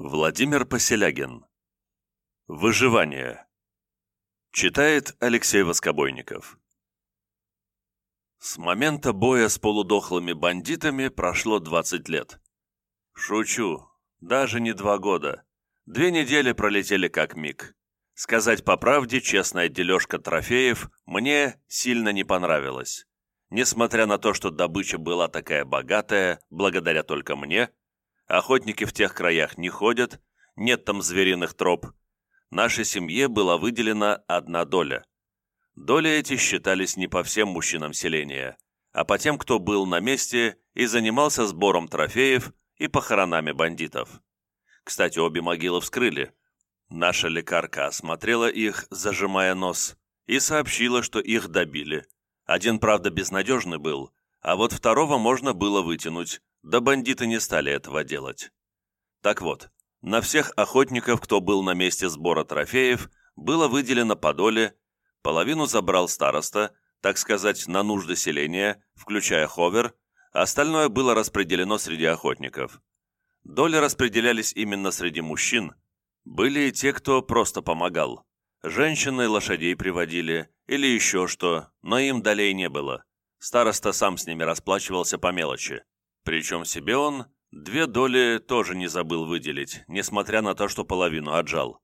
Владимир Поселягин. Выживание. Читает Алексей Воскобойников. С момента боя с полудохлыми бандитами прошло 20 лет. Шучу. Даже не два года. Две недели пролетели как миг. Сказать по правде, честная дележка трофеев мне сильно не понравилась. Несмотря на то, что добыча была такая богатая, благодаря только мне, охотники в тех краях не ходят, нет там звериных троп, нашей семье была выделена одна доля. Доли эти считались не по всем мужчинам селения, а по тем, кто был на месте и занимался сбором трофеев и похоронами бандитов. Кстати, обе могилы вскрыли. Наша лекарка осмотрела их, зажимая нос, и сообщила, что их добили – один, правда, безнадежный был, а вот второго можно было вытянуть, да бандиты не стали этого делать. Так вот, на всех охотников, кто был на месте сбора трофеев, было выделено по доле, половину забрал староста, так сказать, на нужды селения, включая ховер, остальное было распределено среди охотников. Доли распределялись именно среди мужчин. Были и те, кто просто помогал. Женщины лошадей приводили, или еще что, но им долей не было. Староста сам с ними расплачивался по мелочи. Причем себе он две доли тоже не забыл выделить, несмотря на то, что половину отжал.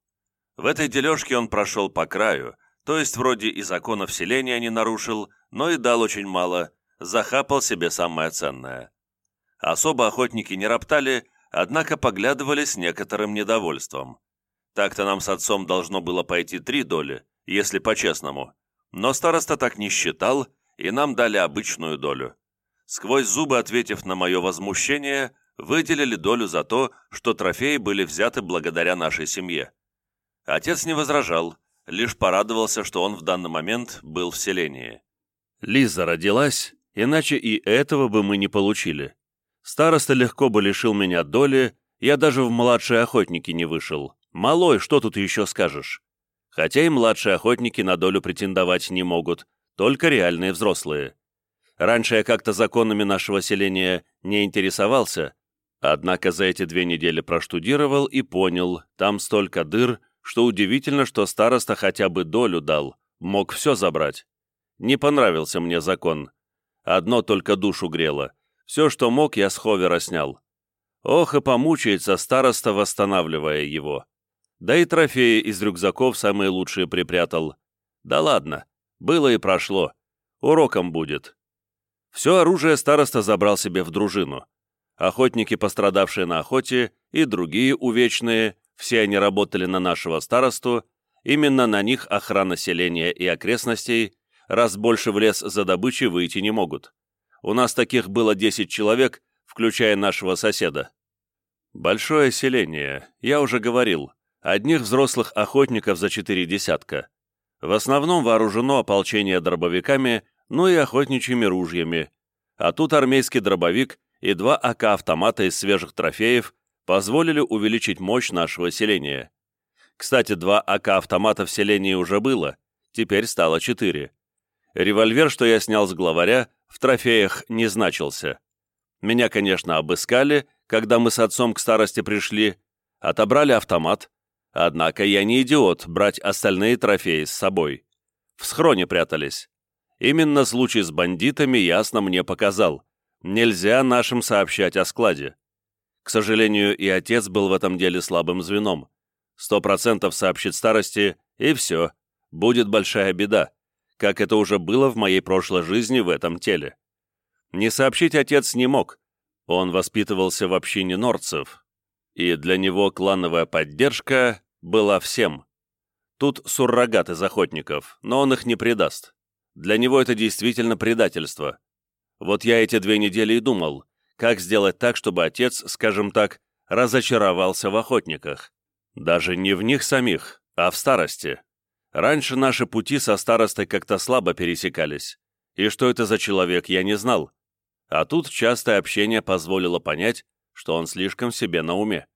В этой дележке он прошел по краю, то есть вроде и законов селения не нарушил, но и дал очень мало, захапал себе самое ценное. Особо охотники не роптали, однако поглядывали с некоторым недовольством. Так-то нам с отцом должно было пойти три доли, если по-честному. Но староста так не считал, и нам дали обычную долю. Сквозь зубы ответив на мое возмущение, выделили долю за то, что трофеи были взяты благодаря нашей семье. Отец не возражал, лишь порадовался, что он в данный момент был в селении. Лиза родилась, иначе и этого бы мы не получили. Староста легко бы лишил меня доли, я даже в младшие охотники не вышел. Малой, что тут еще скажешь? Хотя и младшие охотники на долю претендовать не могут, только реальные взрослые. Раньше я как-то законами нашего селения не интересовался, однако за эти две недели проштудировал и понял, там столько дыр, что удивительно, что староста хотя бы долю дал, мог все забрать. Не понравился мне закон. Одно только душу грело. Все, что мог, я с ховера снял. Ох и помучается староста, восстанавливая его. Да и трофеи из рюкзаков самые лучшие припрятал. Да ладно, было и прошло. Уроком будет. Все оружие староста забрал себе в дружину. Охотники, пострадавшие на охоте, и другие увечные, все они работали на нашего старосту, именно на них охрана селения и окрестностей, раз больше в лес за добычей выйти не могут. У нас таких было 10 человек, включая нашего соседа. Большое селение, я уже говорил, Одних взрослых охотников за четыре десятка. В основном вооружено ополчение дробовиками, ну и охотничьими ружьями. А тут армейский дробовик и два АК-автомата из свежих трофеев позволили увеличить мощь нашего селения. Кстати, два АК-автомата в селении уже было, теперь стало четыре. Револьвер, что я снял с главаря, в трофеях не значился. Меня, конечно, обыскали, когда мы с отцом к старости пришли, отобрали автомат, Однако я не идиот брать остальные трофеи с собой. В схроне прятались. Именно случай с бандитами ясно мне показал. Нельзя нашим сообщать о складе. К сожалению, и отец был в этом деле слабым звеном. Сто процентов сообщит старости, и все. Будет большая беда, как это уже было в моей прошлой жизни в этом теле. Не сообщить отец не мог. Он воспитывался в общине норцев, и для него клановая поддержка была всем. Тут суррогат из охотников, но он их не предаст. Для него это действительно предательство. Вот я эти две недели и думал, как сделать так, чтобы отец, скажем так, разочаровался в охотниках. Даже не в них самих, а в старости. Раньше наши пути со старостой как-то слабо пересекались, и что это за человек, я не знал. А тут частое общение позволило понять, что он слишком себе на уме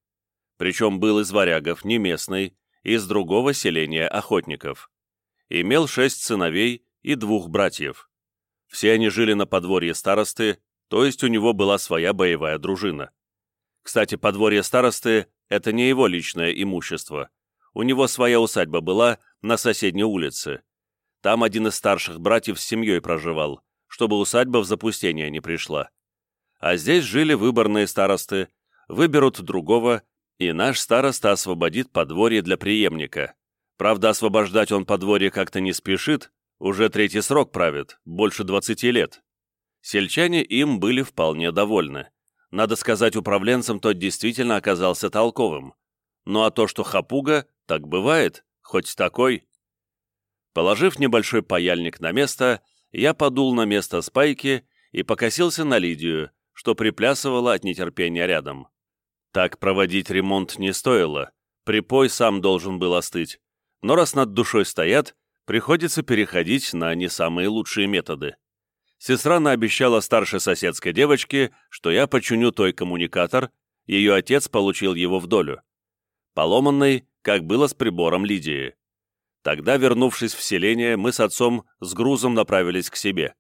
причем был из варягов, не местный, из другого селения охотников. Имел шесть сыновей и двух братьев. Все они жили на подворье старосты, то есть у него была своя боевая дружина. Кстати, подворье старосты это не его личное имущество. У него своя усадьба была на соседней улице. Там один из старших братьев с семьей проживал, чтобы усадьба в запустение не пришла. А здесь жили выборные старосты, выберут другого, и наш староста освободит подворье для преемника. Правда, освобождать он подворье как-то не спешит, уже третий срок правит, больше 20 лет. Сельчане им были вполне довольны. Надо сказать, управленцем тот действительно оказался толковым. Ну а то, что хапуга, так бывает, хоть такой. Положив небольшой паяльник на место, я подул на место спайки и покосился на Лидию, что приплясывала от нетерпения рядом. Так проводить ремонт не стоило, припой сам должен был остыть, но раз над душой стоят, приходится переходить на не самые лучшие методы. Сестра наобещала старшей соседской девочке, что я починю той коммуникатор, ее отец получил его в долю. Поломанный, как было с прибором Лидии. Тогда, вернувшись в селение, мы с отцом с грузом направились к себе.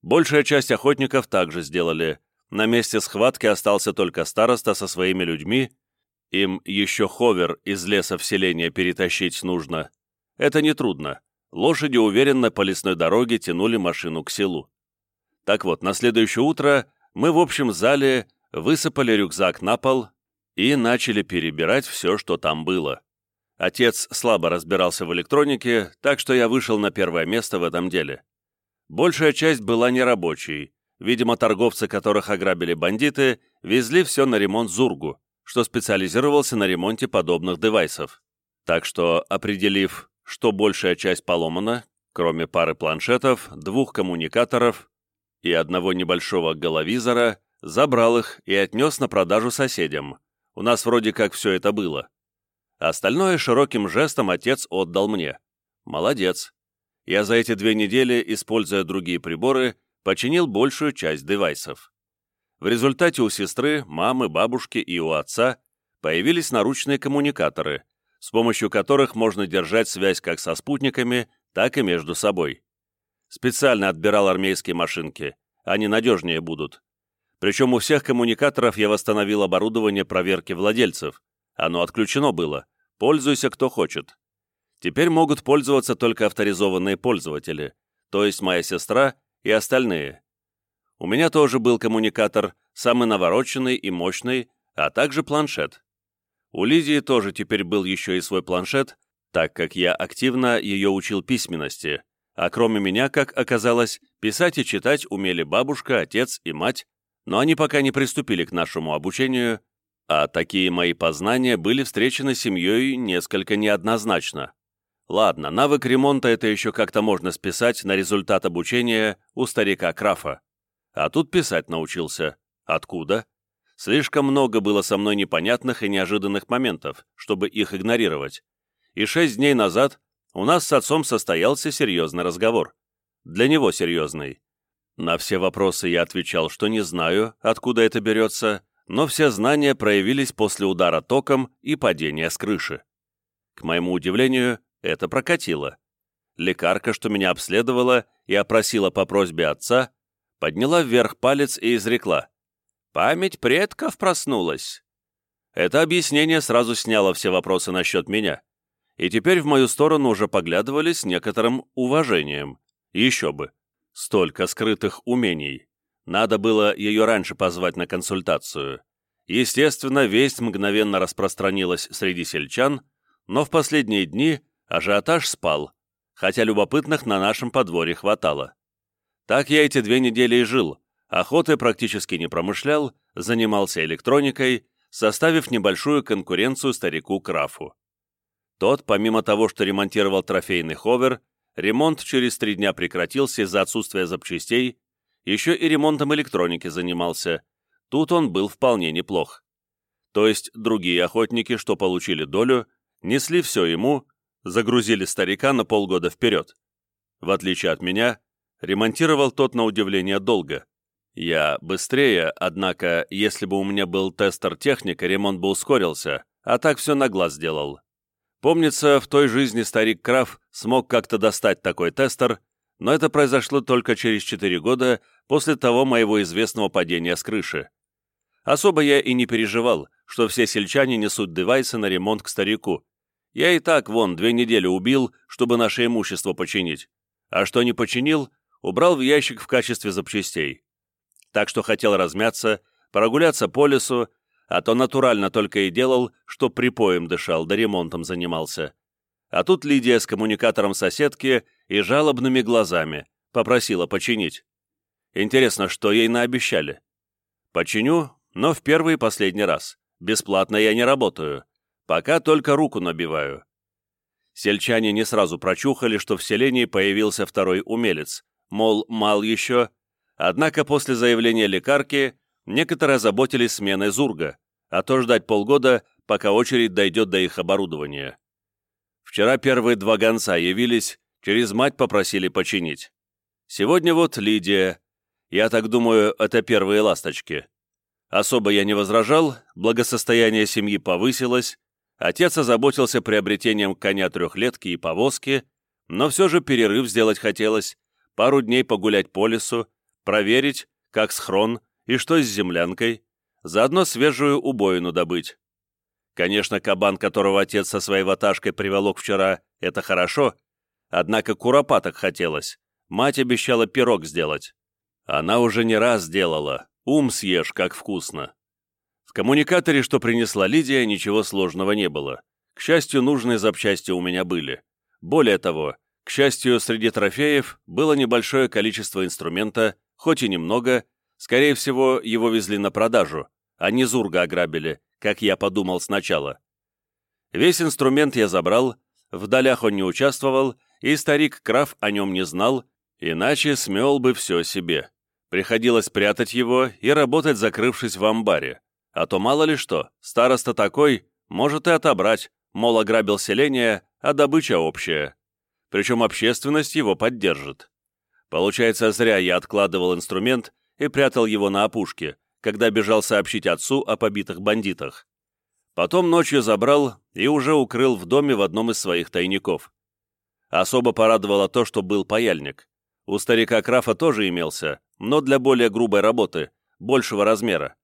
Большая часть охотников также сделали. На месте схватки остался только староста со своими людьми. Им еще ховер из леса в селение перетащить нужно. Это нетрудно. Лошади уверенно по лесной дороге тянули машину к селу. Так вот, на следующее утро мы в общем зале высыпали рюкзак на пол и начали перебирать все, что там было. Отец слабо разбирался в электронике, так что я вышел на первое место в этом деле. Большая часть была нерабочей. Видимо, торговцы, которых ограбили бандиты, везли все на ремонт Зургу, что специализировался на ремонте подобных девайсов. Так что, определив, что большая часть поломана, кроме пары планшетов, двух коммуникаторов и одного небольшого головизора, забрал их и отнес на продажу соседям. У нас вроде как все это было. Остальное широким жестом отец отдал мне. Молодец. Я за эти две недели, используя другие приборы, починил большую часть девайсов. В результате у сестры, мамы, бабушки и у отца появились наручные коммуникаторы, с помощью которых можно держать связь как со спутниками, так и между собой. Специально отбирал армейские машинки, они надежнее будут. Причем у всех коммуникаторов я восстановил оборудование проверки владельцев. Оно отключено было. Пользуйся кто хочет. Теперь могут пользоваться только авторизованные пользователи, то есть моя сестра и остальные. У меня тоже был коммуникатор, самый навороченный и мощный, а также планшет. У Лидии тоже теперь был еще и свой планшет, так как я активно ее учил письменности, а кроме меня, как оказалось, писать и читать умели бабушка, отец и мать, но они пока не приступили к нашему обучению, а такие мои познания были встречены семьей несколько неоднозначно. Ладно, навык ремонта это еще как-то можно списать на результат обучения у старика Крафа. А тут писать научился. Откуда? Слишком много было со мной непонятных и неожиданных моментов, чтобы их игнорировать. И шесть дней назад у нас с отцом состоялся серьезный разговор. Для него серьезный. На все вопросы я отвечал, что не знаю, откуда это берется, но все знания проявились после удара током и падения с крыши. К моему удивлению, это прокатило. Лекарка, что меня обследовала и опросила по просьбе отца, подняла вверх палец и изрекла. Память предков проснулась. Это объяснение сразу сняло все вопросы насчет меня. И теперь в мою сторону уже поглядывали с некоторым уважением. Еще бы. Столько скрытых умений. Надо было ее раньше позвать на консультацию. Естественно, весть мгновенно распространилась среди сельчан, но в последние дни ажиотаж спал, хотя любопытных на нашем подворье хватало. Так я эти две недели и жил, Охотой практически не промышлял, занимался электроникой, составив небольшую конкуренцию старику Крафу. Тот, помимо того, что ремонтировал трофейный ховер, ремонт через три дня прекратился из-за отсутствия запчастей, еще и ремонтом электроники занимался. Тут он был вполне неплох. То есть другие охотники, что получили долю, несли все ему, загрузили старика на полгода вперед. В отличие от меня, ремонтировал тот на удивление долго. Я быстрее, однако, если бы у меня был тестер техника, ремонт бы ускорился, а так все на глаз сделал. Помнится, в той жизни старик Краф смог как-то достать такой тестер, но это произошло только через 4 года после того моего известного падения с крыши. Особо я и не переживал, что все сельчане несут девайсы на ремонт к старику. Я и так, вон, две недели убил, чтобы наше имущество починить. А что не починил, убрал в ящик в качестве запчастей. Так что хотел размяться, прогуляться по лесу, а то натурально только и делал, что припоем дышал, да ремонтом занимался. А тут Лидия с коммуникатором соседки и жалобными глазами попросила починить. Интересно, что ей наобещали? Починю, но в первый и последний раз. Бесплатно я не работаю. Пока только руку набиваю. Сельчане не сразу прочухали, что в селении появился второй умелец, мол, мал еще. Однако после заявления лекарки некоторые озаботились сменой Зурга, а то ждать полгода, пока очередь дойдет до их оборудования. Вчера первые два гонца явились, через мать попросили починить. Сегодня вот Лидия. Я так думаю, это первые ласточки. Особо я не возражал, благосостояние семьи повысилось, отец озаботился приобретением коня трехлетки и повозки, но все же перерыв сделать хотелось, пару дней погулять по лесу, проверить, как схрон и что с землянкой, заодно свежую убоину добыть. Конечно, кабан, которого отец со своей ваташкой приволок вчера, это хорошо, однако куропаток хотелось. Мать обещала пирог сделать. Она уже не раз делала. Ум съешь, как вкусно. В коммуникаторе, что принесла Лидия, ничего сложного не было. К счастью, нужные запчасти у меня были. Более того, к счастью, среди трофеев было небольшое количество инструмента, хоть и немного, скорее всего, его везли на продажу, а не Зурга ограбили, как я подумал сначала. Весь инструмент я забрал, в долях он не участвовал, и старик Краф о нем не знал, иначе смел бы все себе. Приходилось прятать его и работать, закрывшись в амбаре. А то мало ли что, староста такой, может и отобрать, мол, ограбил селение, а добыча общая. Причем общественность его поддержит. Получается, зря я откладывал инструмент и прятал его на опушке, когда бежал сообщить отцу о побитых бандитах. Потом ночью забрал и уже укрыл в доме в одном из своих тайников. Особо порадовало то, что был паяльник. У старика Крафа тоже имелся, но для более грубой работы, большего размера.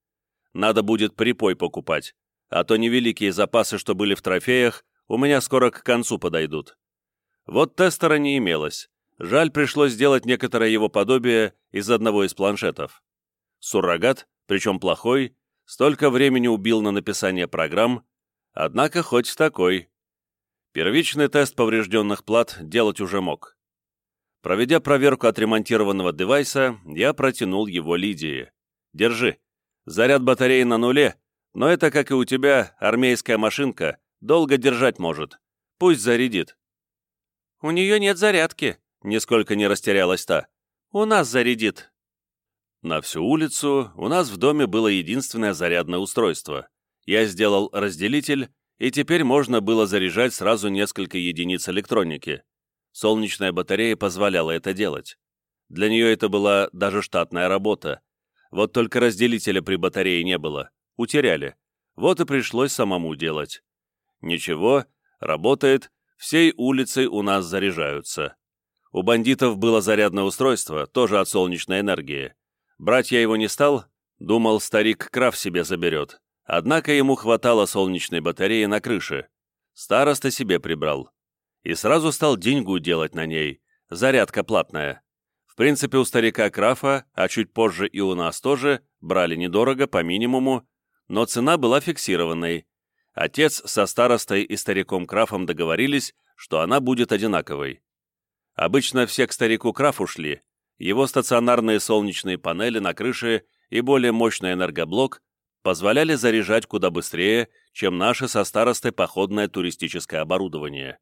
Надо будет припой покупать, а то невеликие запасы, что были в трофеях, у меня скоро к концу подойдут. Вот тестера не имелось. Жаль, пришлось сделать некоторое его подобие из одного из планшетов. Суррогат причем плохой, столько времени убил на написание программ, однако хоть такой. Первичный тест поврежденных плат делать уже мог. Проведя проверку отремонтированного девайса, я протянул его Лидии. «Держи. Заряд батареи на нуле, но это, как и у тебя, армейская машинка, долго держать может. Пусть зарядит». «У нее нет зарядки», — нисколько не растерялась та. «У нас зарядит». На всю улицу у нас в доме было единственное зарядное устройство. Я сделал разделитель, и теперь можно было заряжать сразу несколько единиц электроники. Солнечная батарея позволяла это делать. Для нее это была даже штатная работа. Вот только разделителя при батарее не было. Утеряли. Вот и пришлось самому делать. Ничего, работает, всей улицей у нас заряжаются. У бандитов было зарядное устройство, тоже от солнечной энергии. Брать я его не стал, думал, старик Краф себе заберет. Однако ему хватало солнечной батареи на крыше. Староста себе прибрал. И сразу стал деньгу делать на ней. Зарядка платная. В принципе, у старика Крафа, а чуть позже и у нас тоже, брали недорого, по минимуму, но цена была фиксированной. Отец со старостой и стариком Крафом договорились, что она будет одинаковой. Обычно все к старику Крафу шли, его стационарные солнечные панели на крыше и более мощный энергоблок позволяли заряжать куда быстрее, чем наше со старостой походное туристическое оборудование.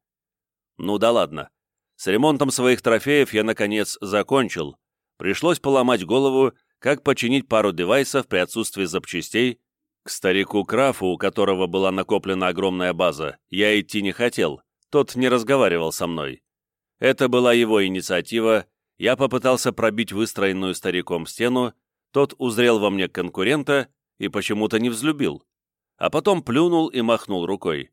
Ну да ладно. С ремонтом своих трофеев я, наконец, закончил. Пришлось поломать голову, как починить пару девайсов при отсутствии запчастей. К старику Крафу, у которого была накоплена огромная база, я идти не хотел, тот не разговаривал со мной. Это была его инициатива, я попытался пробить выстроенную стариком стену, тот узрел во мне конкурента и почему-то не взлюбил. А потом плюнул и махнул рукой.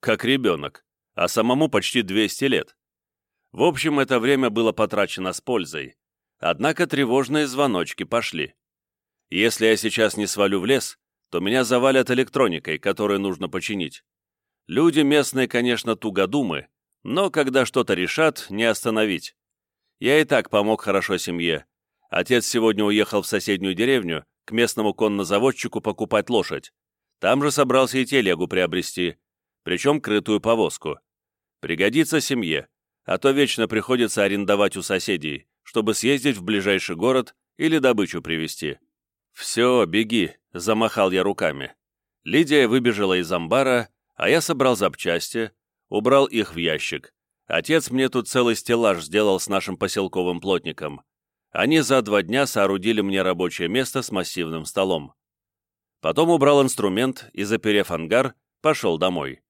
Как ребенок, а самому почти 200 лет. В общем, это время было потрачено с пользой. Однако тревожные звоночки пошли. Если я сейчас не свалю в лес, то меня завалят электроникой, которую нужно починить. Люди местные, конечно, тугодумы, но когда что-то решат, не остановить. Я и так помог хорошо семье. Отец сегодня уехал в соседнюю деревню к местному коннозаводчику покупать лошадь. Там же собрался и телегу приобрести, причем крытую повозку. Пригодится семье, а то вечно приходится арендовать у соседей, чтобы съездить в ближайший город или добычу привезти. «Все, беги», — замахал я руками. Лидия выбежала из амбара, а я собрал запчасти, убрал их в ящик. Отец мне тут целый стеллаж сделал с нашим поселковым плотником. Они за два дня соорудили мне рабочее место с массивным столом. Потом убрал инструмент и, заперев ангар, пошел домой.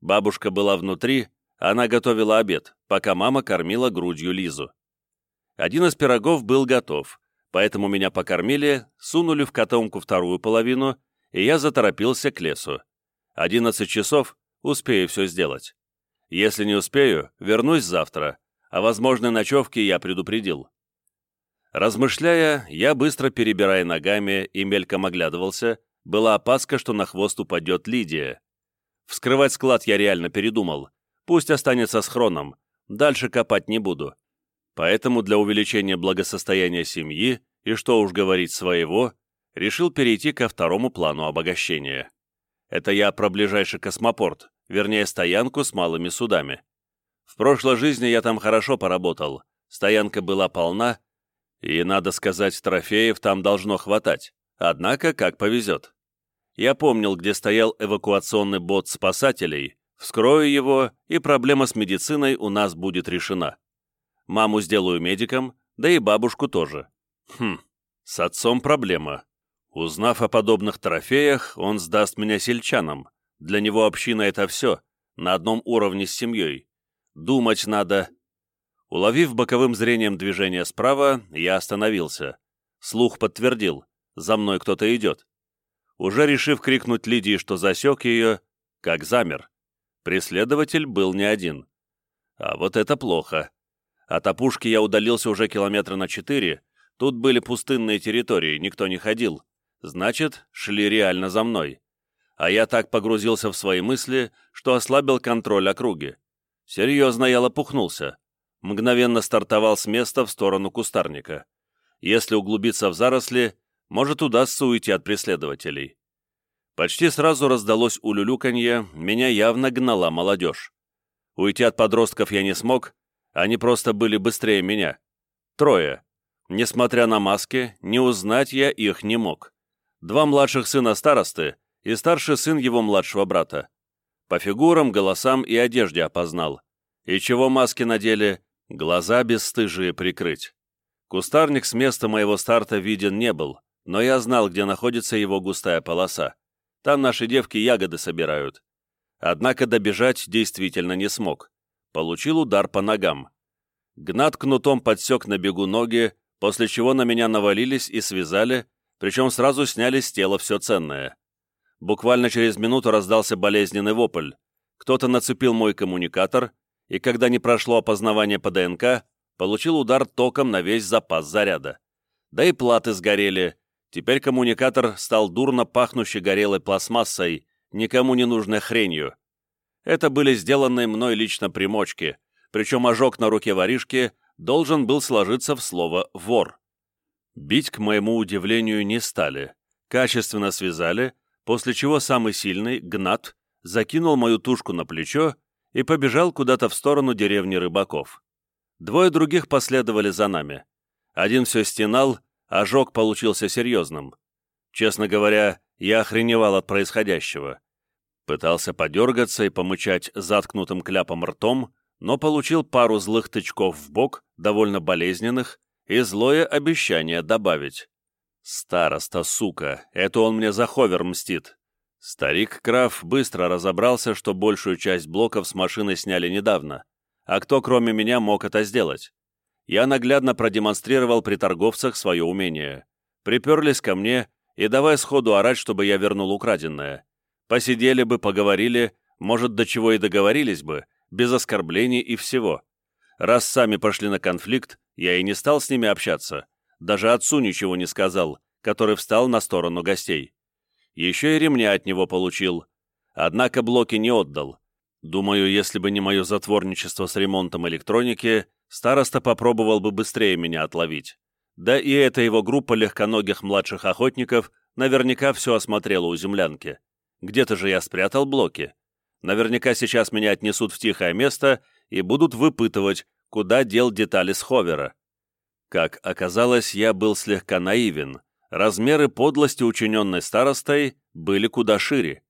Бабушка была внутри, она готовила обед, пока мама кормила грудью Лизу. Один из пирогов был готов, поэтому меня покормили, сунули в котомку вторую половину, и я заторопился к лесу. Одиннадцать часов, успею все сделать. Если не успею, вернусь завтра, а возможной ночевки я предупредил. Размышляя, я быстро перебирая ногами и мельком оглядывался, была опаска, что на хвост упадет Лидия. Вскрывать склад я реально передумал. Пусть останется с хроном, дальше копать не буду. Поэтому для увеличения благосостояния семьи, и что уж говорить своего, решил перейти ко второму плану обогащения. Это я про ближайший космопорт, вернее стоянку с малыми судами. В прошлой жизни я там хорошо поработал, стоянка была полна, и, надо сказать, трофеев там должно хватать, однако как повезет. Я помнил, где стоял эвакуационный бот спасателей, вскрою его, и проблема с медициной у нас будет решена. Маму сделаю медиком, да и бабушку тоже. Хм, с отцом проблема. Узнав о подобных трофеях, он сдаст меня сельчанам. Для него община — это все, на одном уровне с семьей. Думать надо. Уловив боковым зрением движение справа, я остановился. Слух подтвердил. За мной кто-то идет. Уже решив крикнуть Лидии, что засек ее, как замер. Преследователь был не один. А вот это плохо. От опушки я удалился уже километра на четыре, тут были пустынные территории, никто не ходил. Значит, шли реально за мной а я так погрузился в свои мысли, что ослабил контроль округи. Серьезно я лопухнулся. Мгновенно стартовал с места в сторону кустарника. Если углубиться в заросли, может удастся уйти от преследователей. Почти сразу раздалось улюлюканье, меня явно гнала молодежь. Уйти от подростков я не смог, они просто были быстрее меня. Трое. Несмотря на маски, не узнать я их не мог. Два младших сына старосты — и старший сын его младшего брата. По фигурам, голосам и одежде опознал. И чего маски надели, глаза бесстыжие прикрыть. Кустарник с места моего старта виден не был, но я знал, где находится его густая полоса. Там наши девки ягоды собирают. Однако добежать действительно не смог. Получил удар по ногам. Гнат кнутом подсек на бегу ноги, после чего на меня навалились и связали, причем сразу сняли с тела все ценное. Буквально через минуту раздался болезненный вопль. Кто-то нацепил мой коммуникатор, и когда не прошло опознавание по ДНК, получил удар током на весь запас заряда. Да и платы сгорели. Теперь коммуникатор стал дурно пахнущей горелой пластмассой, никому не нужной хренью. Это были сделанные мной лично примочки, причем ожог на руке воришки должен был сложиться в слово «вор». Бить, к моему удивлению, не стали. Качественно связали, после чего самый сильный, Гнат, закинул мою тушку на плечо и побежал куда-то в сторону деревни рыбаков. Двое других последовали за нами. Один все стенал, ожог получился серьезным. Честно говоря, я охреневал от происходящего. Пытался подергаться и помычать заткнутым кляпом ртом, но получил пару злых тычков в бок, довольно болезненных, и злое обещание добавить. Староста, сука, это он мне за ховер мстит. Старик Краф быстро разобрался, что большую часть блоков с машины сняли недавно. А кто, кроме меня, мог это сделать? Я наглядно продемонстрировал при торговцах свое умение. Приперлись ко мне и давай сходу орать, чтобы я вернул украденное. Посидели бы, поговорили, может, до чего и договорились бы, без оскорблений и всего. Раз сами пошли на конфликт, я и не стал с ними общаться даже отцу ничего не сказал, который встал на сторону гостей. Еще и ремня от него получил. Однако блоки не отдал. Думаю, если бы не мое затворничество с ремонтом электроники, староста попробовал бы быстрее меня отловить. Да и эта его группа легконогих младших охотников наверняка все осмотрела у землянки. Где-то же я спрятал блоки. Наверняка сейчас меня отнесут в тихое место и будут выпытывать, куда дел детали с ховера. Как оказалось, я был слегка наивен. Размеры подлости, учиненной старостой, были куда шире.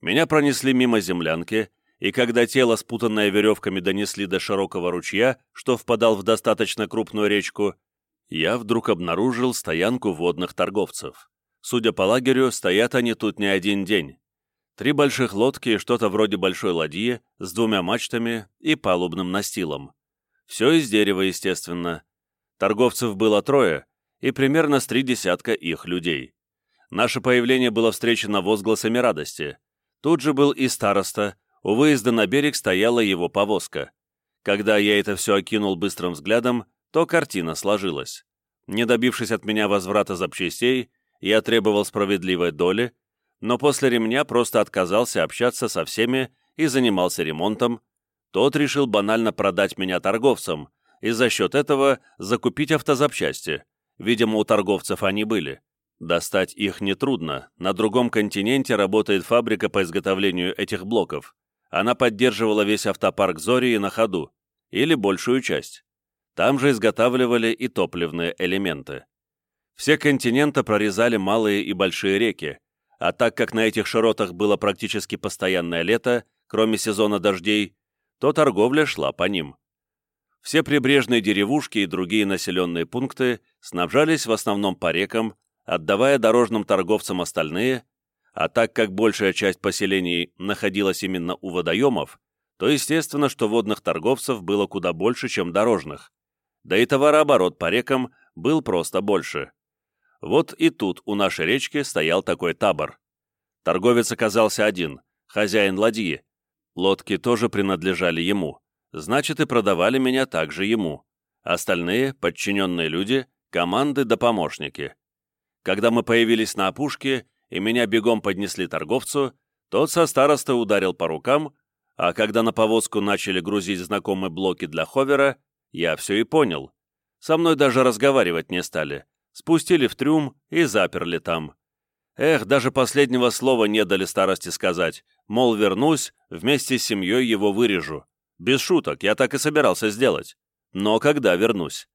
Меня пронесли мимо землянки, и когда тело, спутанное веревками, донесли до широкого ручья, что впадал в достаточно крупную речку, я вдруг обнаружил стоянку водных торговцев. Судя по лагерю, стоят они тут не один день. Три больших лодки и что-то вроде большой ладьи с двумя мачтами и палубным настилом. Все из дерева, естественно. Торговцев было трое, и примерно с три десятка их людей. Наше появление было встречено возгласами радости. Тут же был и староста, у выезда на берег стояла его повозка. Когда я это все окинул быстрым взглядом, то картина сложилась. Не добившись от меня возврата запчастей, я требовал справедливой доли, но после ремня просто отказался общаться со всеми и занимался ремонтом, тот решил банально продать меня торговцам и за счет этого закупить автозапчасти. Видимо, у торговцев они были. Достать их нетрудно. На другом континенте работает фабрика по изготовлению этих блоков. Она поддерживала весь автопарк Зории на ходу, или большую часть. Там же изготавливали и топливные элементы. Все континента прорезали малые и большие реки, а так как на этих широтах было практически постоянное лето, кроме сезона дождей, то торговля шла по ним. Все прибрежные деревушки и другие населенные пункты снабжались в основном по рекам, отдавая дорожным торговцам остальные, а так как большая часть поселений находилась именно у водоемов, то естественно, что водных торговцев было куда больше, чем дорожных да и товарооборот по рекам был просто больше. Вот и тут у нашей речки стоял такой табор. Торговец оказался один, хозяин ладьи. Лодки тоже принадлежали ему, значит и продавали меня также ему. Остальные, подчиненные люди, команды да помощники. Когда мы появились на опушке и меня бегом поднесли торговцу, тот со староста ударил по рукам, а когда на повозку начали грузить знакомые блоки для ховера, я все и понял. Со мной даже разговаривать не стали. Спустили в трюм и заперли там. Эх, даже последнего слова не дали старости сказать. Мол, вернусь, вместе с семьей его вырежу. Без шуток, я так и собирался сделать. Но когда вернусь?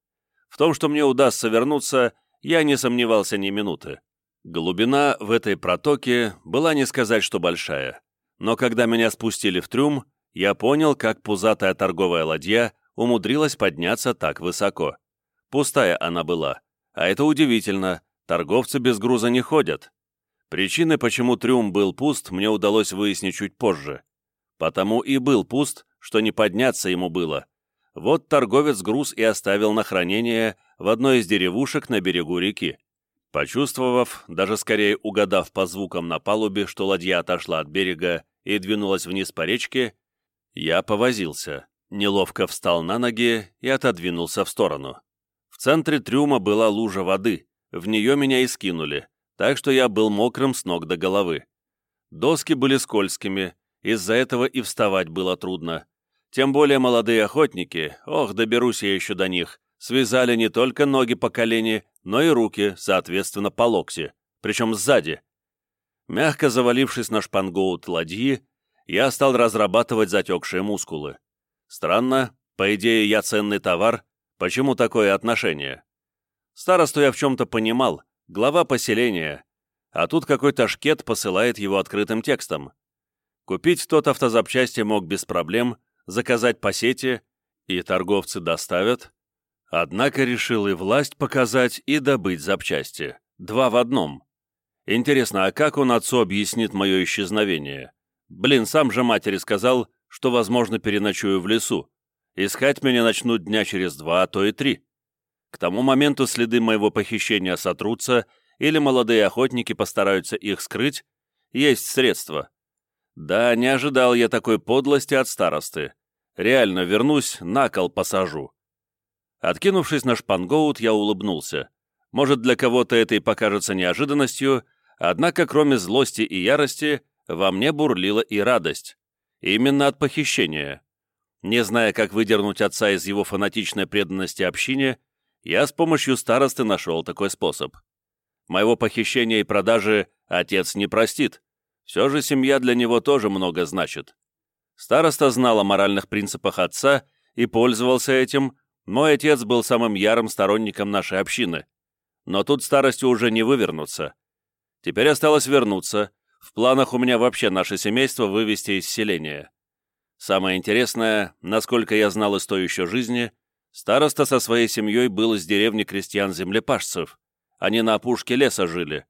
В том, что мне удастся вернуться, я не сомневался ни минуты. Глубина в этой протоке была не сказать, что большая. Но когда меня спустили в трюм, я понял, как пузатая торговая ладья умудрилась подняться так высоко. Пустая она была. А это удивительно, торговцы без груза не ходят. Причины, почему трюм был пуст, мне удалось выяснить чуть позже. Потому и был пуст, что не подняться ему было. Вот торговец груз и оставил на хранение в одной из деревушек на берегу реки. Почувствовав, даже скорее угадав по звукам на палубе, что ладья отошла от берега и двинулась вниз по речке, я повозился. Неловко встал на ноги и отодвинулся в сторону. В центре трюма была лужа воды, в нее меня и скинули, так что я был мокрым с ног до головы. Доски были скользкими, из-за этого и вставать было трудно. Тем более молодые охотники, ох, доберусь я еще до них, связали не только ноги по колени, но и руки, соответственно, по локти, причем сзади. Мягко завалившись на шпангоут ладьи, я стал разрабатывать затекшие мускулы. Странно, по идее я ценный товар, почему такое отношение? Старосту я в чем-то понимал, глава поселения, а тут какой-то шкет посылает его открытым текстом. Купить тот автозапчасти мог без проблем, заказать по сети, и торговцы доставят. Однако решил и власть показать, и добыть запчасти. Два в одном. Интересно, а как он отцу объяснит мое исчезновение? Блин, сам же матери сказал, что, возможно, переночую в лесу. Искать меня начнут дня через два, а то и три. К тому моменту следы моего похищения сотрутся, или молодые охотники постараются их скрыть, есть средства. Да, не ожидал я такой подлости от старосты. Реально вернусь, на кол посажу. Откинувшись на шпангоут, я улыбнулся. Может, для кого-то это и покажется неожиданностью, Однако, кроме злости и ярости, во мне бурлила и радость. Именно от похищения. Не зная, как выдернуть отца из его фанатичной преданности общине, я с помощью старосты нашел такой способ. Моего похищения и продажи отец не простит. Все же семья для него тоже много значит. Староста знал о моральных принципах отца и пользовался этим. Мой отец был самым ярым сторонником нашей общины. Но тут старостью уже не вывернуться. Теперь осталось вернуться. В планах у меня вообще наше семейство вывести из селения. Самое интересное, насколько я знал из той еще жизни, староста со своей семьей был из деревни крестьян-землепашцев. Они на опушке леса жили.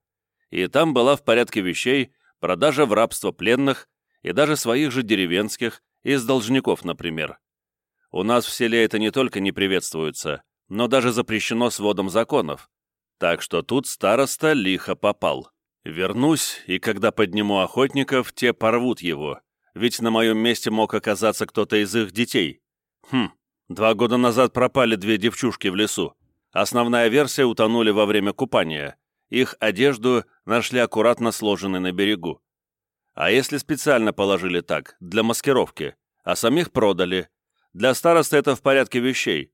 И там была в порядке вещей продажа в рабство пленных и даже своих же деревенских, из должников, например. У нас в селе это не только не приветствуется, но даже запрещено сводом законов. Так что тут староста лихо попал. Вернусь, и когда подниму охотников, те порвут его, ведь на моем месте мог оказаться кто-то из их детей. Хм, два года назад пропали две девчушки в лесу. Основная версия утонули во время купания. Их одежду нашли аккуратно сложенной на берегу. А если специально положили так, для маскировки, а самих продали? Для староста это в порядке вещей.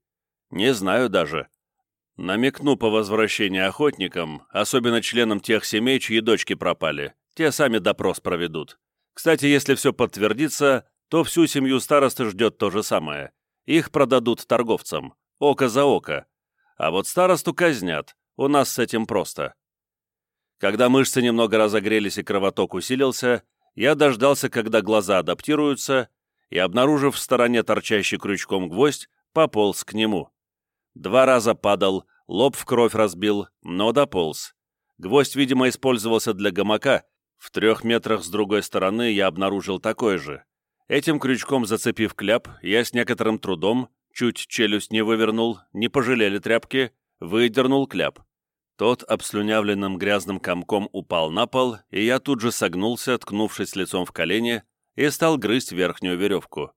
Не знаю даже. Намекну по возвращении охотникам, особенно членам тех семей, чьи дочки пропали. Те сами допрос проведут. Кстати, если все подтвердится, то всю семью старосты ждет то же самое. Их продадут торговцам. Око за око. А вот старосту казнят. У нас с этим просто. Когда мышцы немного разогрелись и кровоток усилился, я дождался, когда глаза адаптируются, и, обнаружив в стороне торчащий крючком гвоздь, пополз к нему. Два раза падал, лоб в кровь разбил, но дополз. Гвоздь, видимо, использовался для гамака. В трех метрах с другой стороны я обнаружил такой же. Этим крючком зацепив кляп, я с некоторым трудом, чуть челюсть не вывернул, не пожалели тряпки, выдернул кляп. Тот обслюнявленным грязным комком упал на пол, и я тут же согнулся, ткнувшись лицом в колени, и стал грызть верхнюю веревку.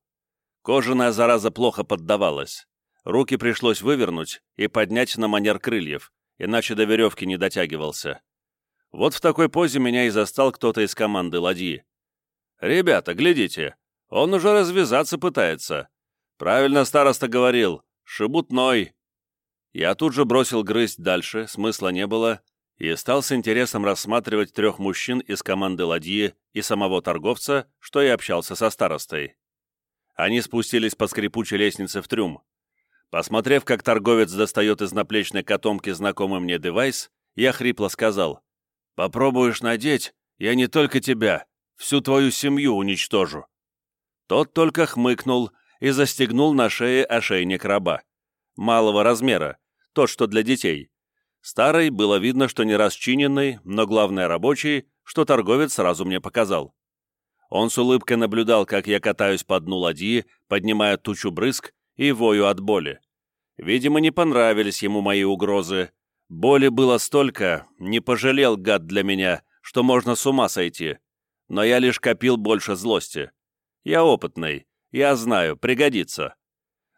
Кожаная зараза плохо поддавалась. Руки пришлось вывернуть и поднять на манер крыльев, иначе до веревки не дотягивался. Вот в такой позе меня и застал кто-то из команды ладьи. «Ребята, глядите, он уже развязаться пытается. Правильно староста говорил, шебутной, я тут же бросил грызть дальше, смысла не было, и стал с интересом рассматривать трех мужчин из команды ладьи и самого торговца, что и общался со старостой. Они спустились по скрипучей лестнице в трюм. Посмотрев, как торговец достает из наплечной котомки знакомый мне девайс, я хрипло сказал, «Попробуешь надеть, я не только тебя, всю твою семью уничтожу». Тот только хмыкнул и застегнул на шее ошейник раба. Малого размера, тот, что для детей. Старый было видно, что не расчиненный, но главное рабочий, что торговец сразу мне показал. Он с улыбкой наблюдал, как я катаюсь по дну ладьи, поднимая тучу брызг и вою от боли. Видимо, не понравились ему мои угрозы. Боли было столько, не пожалел гад для меня, что можно с ума сойти. Но я лишь копил больше злости. Я опытный, я знаю, пригодится.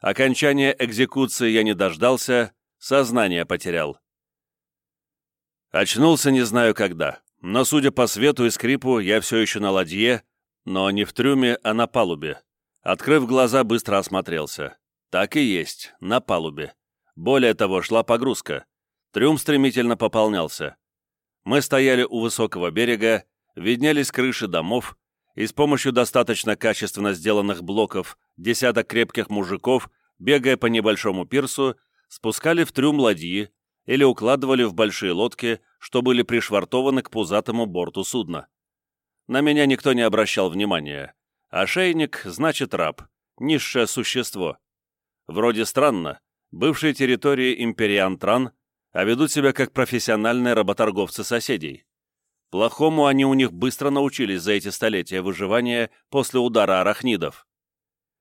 Окончания экзекуции я не дождался, Сознание потерял. Очнулся не знаю когда, но, судя по свету и скрипу, я все еще на ладье, но не в трюме, а на палубе. Открыв глаза, быстро осмотрелся. Так и есть, на палубе. Более того, шла погрузка. Трюм стремительно пополнялся. Мы стояли у высокого берега, виднелись крыши домов, и с помощью достаточно качественно сделанных блоков десяток крепких мужиков, бегая по небольшому пирсу, спускали в трюм ладьи или укладывали в большие лодки, что были пришвартованы к пузатому борту судна. На меня никто не обращал внимания. Ошейник значит раб, низшее существо. Вроде странно, бывшие территории империан-тран, а ведут себя как профессиональные работорговцы соседей. Плохому они у них быстро научились за эти столетия выживания после удара арахнидов.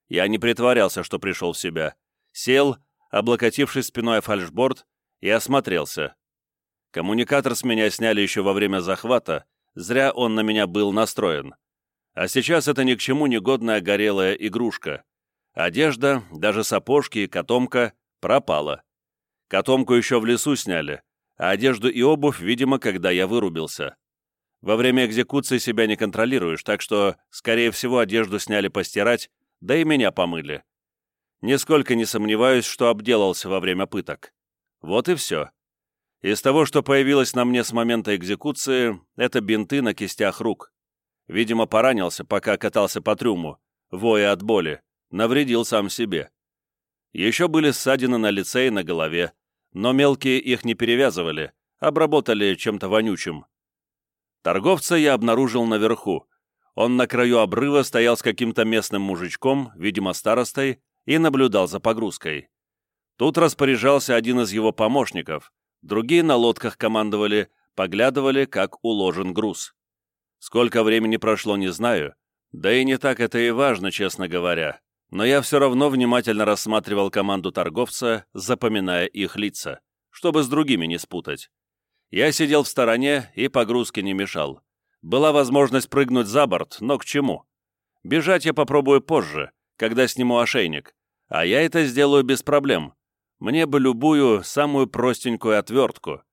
Я не притворялся, что пришел в себя. Сел облокотившись спиной о фальшборд, и осмотрелся. Коммуникатор с меня сняли еще во время захвата, зря он на меня был настроен. А сейчас это ни к чему не годная горелая игрушка. Одежда, даже сапожки и котомка пропала. Котомку еще в лесу сняли, а одежду и обувь, видимо, когда я вырубился. Во время экзекуции себя не контролируешь, так что, скорее всего, одежду сняли постирать, да и меня помыли. Нисколько не сомневаюсь, что обделался во время пыток. Вот и все. Из того, что появилось на мне с момента экзекуции, это бинты на кистях рук. Видимо, поранился, пока катался по трюму, воя от боли, навредил сам себе. Еще были ссадины на лице и на голове, но мелкие их не перевязывали, обработали чем-то вонючим. Торговца я обнаружил наверху. Он на краю обрыва стоял с каким-то местным мужичком, видимо, старостой, и наблюдал за погрузкой. Тут распоряжался один из его помощников, другие на лодках командовали, поглядывали, как уложен груз. Сколько времени прошло, не знаю, да и не так это и важно, честно говоря, но я все равно внимательно рассматривал команду торговца, запоминая их лица, чтобы с другими не спутать. Я сидел в стороне и погрузке не мешал. Была возможность прыгнуть за борт, но к чему? Бежать я попробую позже, когда сниму ошейник, а я это сделаю без проблем. Мне бы любую, самую простенькую отвертку.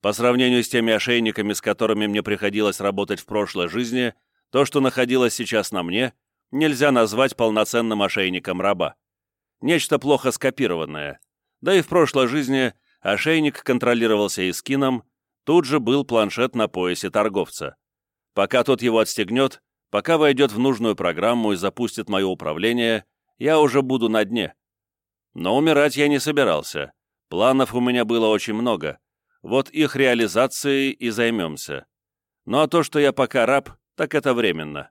По сравнению с теми ошейниками, с которыми мне приходилось работать в прошлой жизни, то, что находилось сейчас на мне, нельзя назвать полноценным ошейником раба. Нечто плохо скопированное. Да и в прошлой жизни ошейник контролировался и скином, тут же был планшет на поясе торговца. Пока тот его отстегнет, пока войдет в нужную программу и запустит мое управление, я уже буду на дне. Но умирать я не собирался. Планов у меня было очень много. Вот их реализацией и займемся. Ну а то, что я пока раб, так это временно.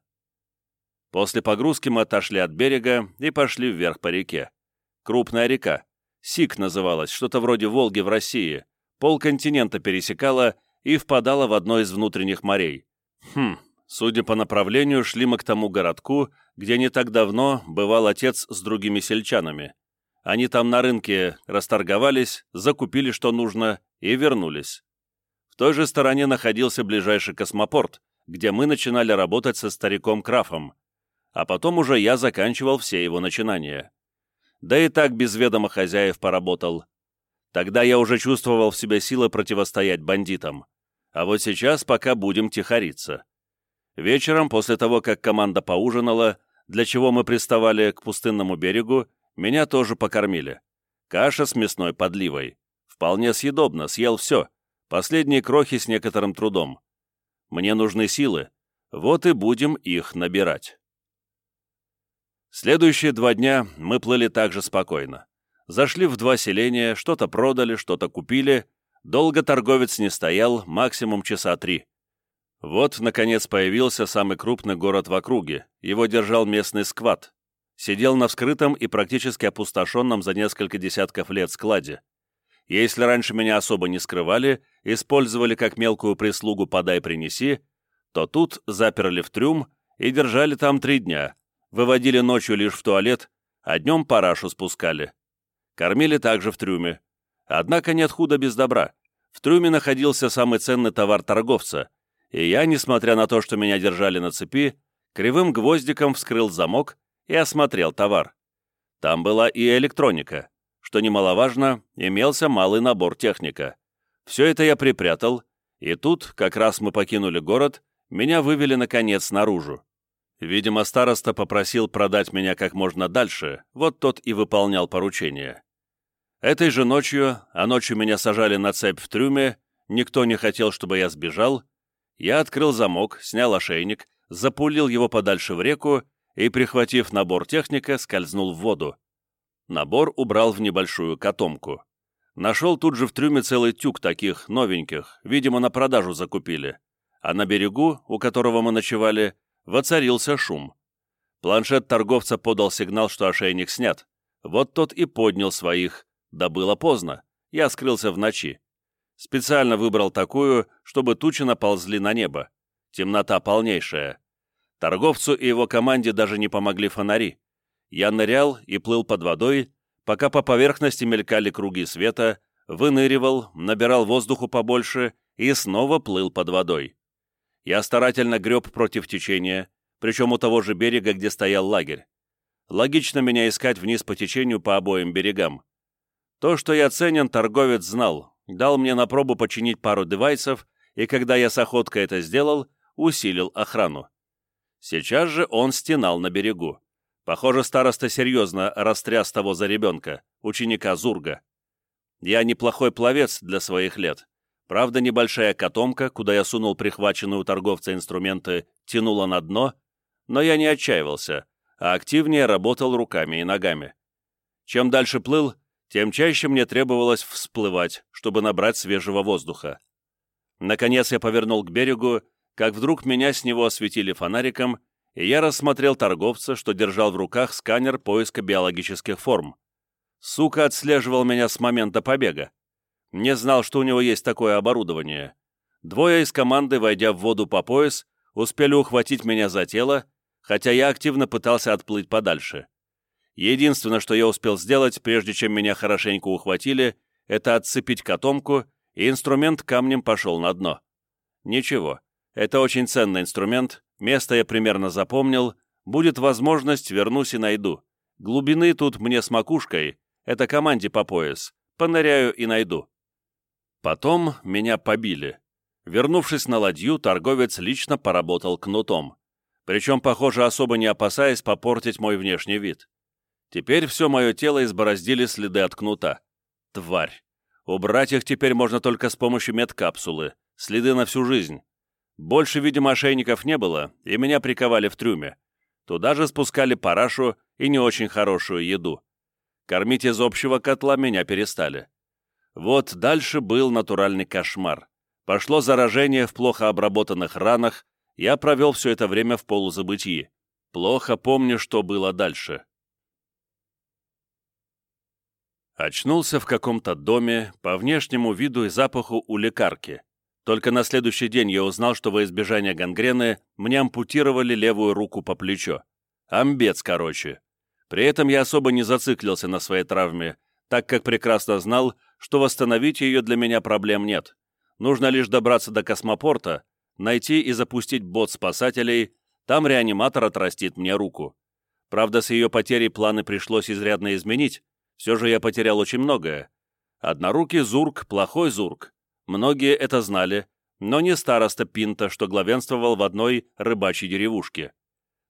После погрузки мы отошли от берега и пошли вверх по реке. Крупная река. Сик называлась, что-то вроде Волги в России. Полконтинента пересекала и впадала в одно из внутренних морей. Хм, судя по направлению, шли мы к тому городку, где не так давно бывал отец с другими сельчанами. Они там на рынке расторговались, закупили что нужно и вернулись. В той же стороне находился ближайший космопорт, где мы начинали работать со стариком Крафом, а потом уже я заканчивал все его начинания. Да и так без ведома хозяев поработал. Тогда я уже чувствовал в себе силы противостоять бандитам. А вот сейчас пока будем тихориться. Вечером, после того, как команда поужинала, для чего мы приставали к пустынному берегу, меня тоже покормили. Каша с мясной подливой. Вполне съедобно, съел все. Последние крохи с некоторым трудом. Мне нужны силы, вот и будем их набирать. Следующие два дня мы плыли также спокойно. Зашли в два селения, что-то продали, что-то купили. Долго торговец не стоял, максимум часа три. Вот, наконец, появился самый крупный город в округе. Его держал местный сквад. Сидел на вскрытом и практически опустошенном за несколько десятков лет складе. Если раньше меня особо не скрывали, использовали как мелкую прислугу «подай-принеси», то тут заперли в трюм и держали там три дня, выводили ночью лишь в туалет, а днем парашу спускали. Кормили также в трюме. Однако нет худа без добра. В трюме находился самый ценный товар торговца, и я, несмотря на то, что меня держали на цепи, кривым гвоздиком вскрыл замок и осмотрел товар. Там была и электроника. Что немаловажно, имелся малый набор техника. Все это я припрятал, и тут, как раз мы покинули город, меня вывели, наконец, наружу. Видимо, староста попросил продать меня как можно дальше, вот тот и выполнял поручение. Этой же ночью, а ночью меня сажали на цепь в трюме, никто не хотел, чтобы я сбежал, я открыл замок, снял ошейник, запулил его подальше в реку и, прихватив набор техника, скользнул в воду. Набор убрал в небольшую котомку. Нашел тут же в трюме целый тюк таких, новеньких, видимо, на продажу закупили. А на берегу, у которого мы ночевали, воцарился шум. Планшет торговца подал сигнал, что ошейник снят. Вот тот и поднял своих. Да было поздно. Я скрылся в ночи. Специально выбрал такую, чтобы тучи наползли на небо. Темнота полнейшая. Торговцу и его команде даже не помогли фонари. Я нырял и плыл под водой, пока по поверхности мелькали круги света, выныривал, набирал воздуху побольше и снова плыл под водой. Я старательно греб против течения, причем у того же берега, где стоял лагерь. Логично меня искать вниз по течению по обоим берегам. То, что я ценен, торговец знал, дал мне на пробу починить пару девайсов, и когда я с охоткой это сделал, усилил охрану. Сейчас же он стенал на берегу. Похоже, староста серьезно растряс того за ребенка, ученика Зурга. Я неплохой пловец для своих лет. Правда, небольшая котомка, куда я сунул прихваченную у торговца инструменты, тянула на дно, но я не отчаивался, а активнее работал руками и ногами. Чем дальше плыл, тем чаще мне требовалось всплывать, чтобы набрать свежего воздуха. Наконец я повернул к берегу как вдруг меня с него осветили фонариком, и я рассмотрел торговца, что держал в руках сканер поиска биологических форм. Сука отслеживал меня с момента побега. Не знал, что у него есть такое оборудование. Двое из команды, войдя в воду по пояс, успели ухватить меня за тело, хотя я активно пытался отплыть подальше. Единственное, что я успел сделать, прежде чем меня хорошенько ухватили, это отцепить котомку, и инструмент камнем пошел на дно. Ничего, это очень ценный инструмент, место я примерно запомнил, будет возможность, вернусь и найду. Глубины тут мне с макушкой, это команде по пояс, поныряю и найду. Потом меня побили. Вернувшись на ладью, торговец лично поработал кнутом. Причем, похоже, особо не опасаясь попортить мой внешний вид. Теперь все мое тело избороздили следы от кнута. Тварь. Убрать их теперь можно только с помощью медкапсулы. Следы на всю жизнь. Больше, видимо, ошейников не было, и меня приковали в трюме. Туда же спускали парашу и не очень хорошую еду. Кормить из общего котла меня перестали. Вот дальше был натуральный кошмар. Пошло заражение в плохо обработанных ранах, я провел все это время в полузабытии. Плохо помню, что было дальше. Очнулся в каком-то доме, по внешнему виду и запаху у лекарки. Только на следующий день я узнал, что во избежание гангрены мне ампутировали левую руку по плечо. Амбец, короче. При этом я особо не зациклился на своей травме, так как прекрасно знал, что восстановить ее для меня проблем нет. Нужно лишь добраться до космопорта, найти и запустить бот спасателей, там реаниматор отрастит мне руку. Правда, с ее потерей планы пришлось изрядно изменить, все же я потерял очень многое. Однорукий Зург – плохой Зург, Многие это знали, но не староста Пинта, что главенствовал в одной рыбачьей деревушке.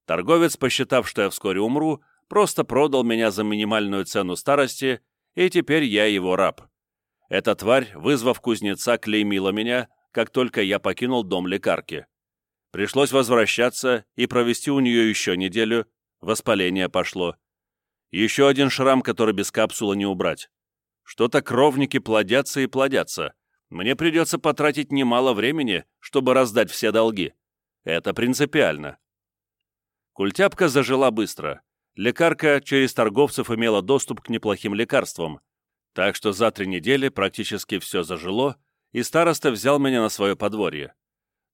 Торговец, посчитав, что я вскоре умру, просто продал меня за минимальную цену старости, и теперь я его раб. Эта тварь, вызвав кузнеца, клеймила меня, как только я покинул дом лекарки. Пришлось возвращаться и провести у нее еще неделю, воспаление пошло. Еще один шрам, который без капсулы не убрать. Что-то кровники плодятся и плодятся мне придется потратить немало времени, чтобы раздать все долги. Это принципиально. Культяпка зажила быстро. Лекарка через торговцев имела доступ к неплохим лекарствам. Так что за три недели практически все зажило, и староста взял меня на свое подворье.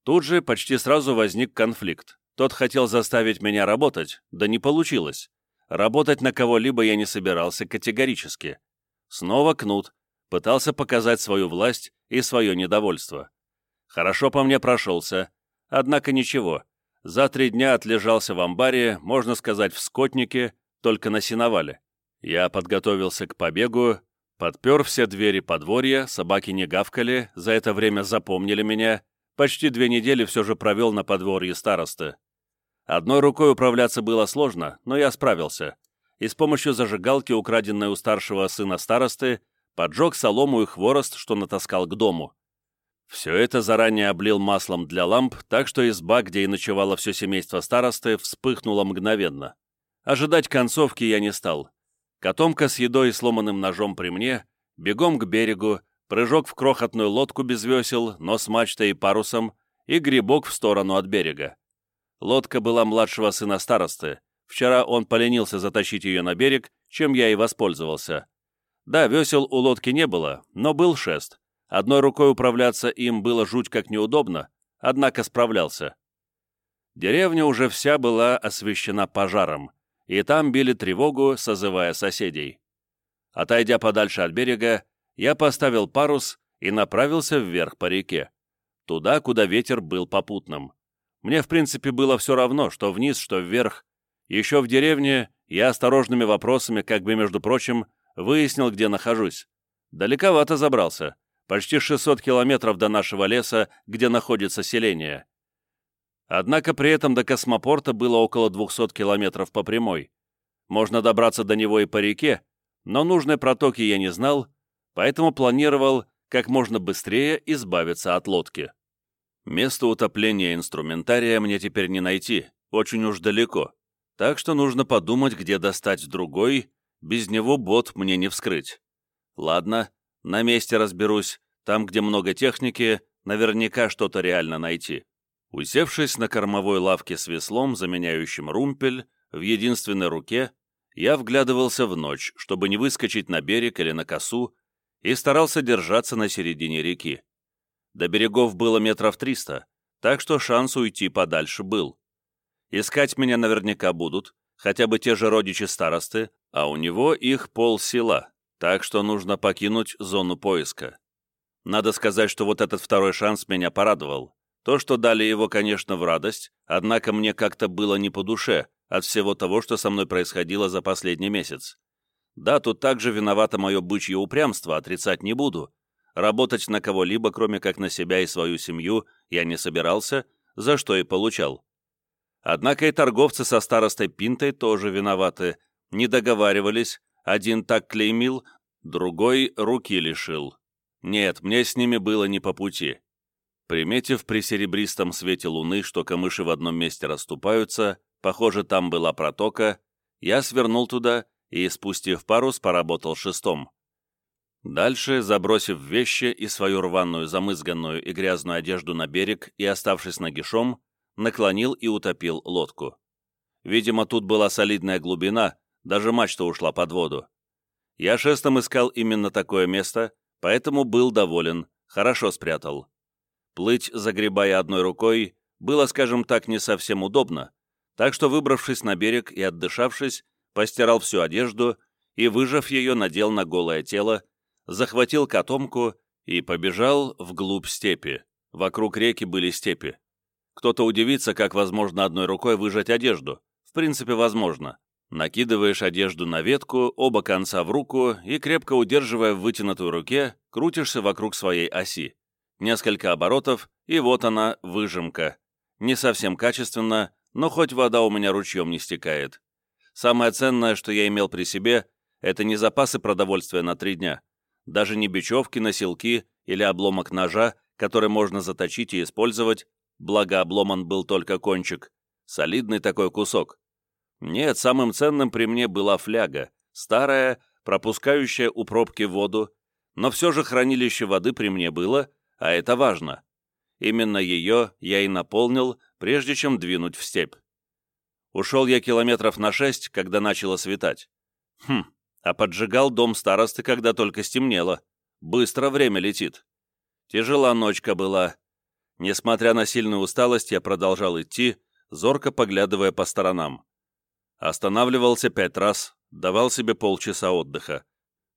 Тут же почти сразу возник конфликт. Тот хотел заставить меня работать, да не получилось. Работать на кого-либо я не собирался категорически. Снова кнут, пытался показать свою власть и свое недовольство. Хорошо по мне прошелся, однако ничего. За три дня отлежался в амбаре, можно сказать, в скотнике, только на сеновале. Я подготовился к побегу, подпер все двери подворья, собаки не гавкали, за это время запомнили меня, почти две недели все же провел на подворье старосты. Одной рукой управляться было сложно, но я справился, и с помощью зажигалки, украденной у старшего сына старосты, поджег солому и хворост, что натаскал к дому. Все это заранее облил маслом для ламп, так что изба, где и ночевало все семейство старосты, вспыхнула мгновенно. Ожидать концовки я не стал. Котомка с едой и сломанным ножом при мне, бегом к берегу, прыжок в крохотную лодку без весел, но с мачтой и парусом, и грибок в сторону от берега. Лодка была младшего сына старосты. Вчера он поленился затащить ее на берег, чем я и воспользовался. Да, весел у лодки не было, но был шест. Одной рукой управляться им было жуть как неудобно, однако справлялся. Деревня уже вся была освещена пожаром, и там били тревогу, созывая соседей. Отойдя подальше от берега, я поставил парус и направился вверх по реке, туда, куда ветер был попутным. Мне, в принципе, было все равно, что вниз, что вверх. Еще в деревне я осторожными вопросами, как бы, между прочим, Выяснил, где нахожусь. Далековато забрался. Почти 600 километров до нашего леса, где находится селение. Однако при этом до космопорта было около 200 километров по прямой. Можно добраться до него и по реке, но нужной протоки я не знал, поэтому планировал как можно быстрее избавиться от лодки. Место утопления инструментария мне теперь не найти, очень уж далеко, так что нужно подумать, где достать другой, без него бот мне не вскрыть. Ладно, на месте разберусь, там, где много техники, наверняка что-то реально найти. Усевшись на кормовой лавке с веслом, заменяющим румпель, в единственной руке, я вглядывался в ночь, чтобы не выскочить на берег или на косу, и старался держаться на середине реки. До берегов было метров триста, так что шанс уйти подальше был. Искать меня наверняка будут, хотя бы те же родичи старосты, а у него их полсела, так что нужно покинуть зону поиска. Надо сказать, что вот этот второй шанс меня порадовал. То, что дали его, конечно, в радость, однако мне как-то было не по душе от всего того, что со мной происходило за последний месяц. Да, тут также виновато мое бычье упрямство, отрицать не буду, Работать на кого-либо, кроме как на себя и свою семью, я не собирался, за что и получал. Однако и торговцы со старостой Пинтой тоже виноваты. Не договаривались, один так клеймил, другой руки лишил. Нет, мне с ними было не по пути. Приметив при серебристом свете луны, что камыши в одном месте расступаются, похоже, там была протока, я свернул туда и, спустив парус, поработал шестом. Дальше, забросив вещи и свою рваную, замызганную и грязную одежду на берег и оставшись нагишом, наклонил и утопил лодку. Видимо, тут была солидная глубина, даже мачта ушла под воду. Я шестом искал именно такое место, поэтому был доволен, хорошо спрятал. Плыть, загребая одной рукой, было, скажем так, не совсем удобно, так что, выбравшись на берег и отдышавшись, постирал всю одежду и, выжав ее, надел на голое тело, захватил котомку и побежал вглубь степи. Вокруг реки были степи. Кто-то удивится, как возможно одной рукой выжать одежду. В принципе, возможно. Накидываешь одежду на ветку, оба конца в руку и, крепко удерживая в вытянутой руке, крутишься вокруг своей оси. Несколько оборотов, и вот она, выжимка. Не совсем качественно, но хоть вода у меня ручьем не стекает. Самое ценное, что я имел при себе, это не запасы продовольствия на три дня, даже не бечевки, носилки или обломок ножа, который можно заточить и использовать, благо обломан был только кончик, солидный такой кусок. Нет, самым ценным при мне была фляга, старая, пропускающая у пробки воду, но все же хранилище воды при мне было, а это важно. Именно ее я и наполнил, прежде чем двинуть в степь. Ушел я километров на шесть, когда начало светать. Хм, а поджигал дом старосты, когда только стемнело. Быстро время летит. Тяжела ночка была. Несмотря на сильную усталость, я продолжал идти, зорко поглядывая по сторонам. Останавливался пять раз, давал себе полчаса отдыха.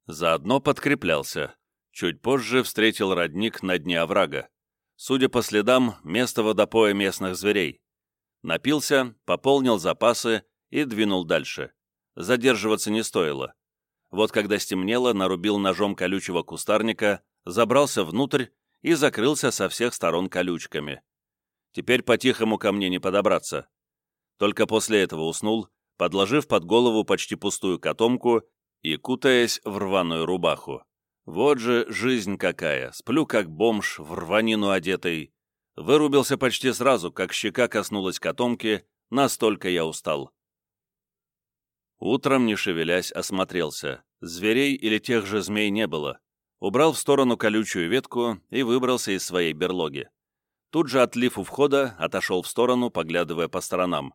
Заодно подкреплялся. Чуть позже встретил родник на дне оврага. Судя по следам, место водопоя местных зверей. Напился, пополнил запасы и двинул дальше. Задерживаться не стоило. Вот когда стемнело, нарубил ножом колючего кустарника, забрался внутрь и закрылся со всех сторон колючками. Теперь по-тихому ко мне не подобраться. Только после этого уснул, подложив под голову почти пустую котомку и кутаясь в рваную рубаху. Вот же жизнь какая, сплю как бомж, в рванину одетый. Вырубился почти сразу, как щека коснулась котомки, настолько я устал. Утром, не шевелясь, осмотрелся. Зверей или тех же змей не было. Убрал в сторону колючую ветку и выбрался из своей берлоги. Тут же, отлив у входа, отошел в сторону, поглядывая по сторонам.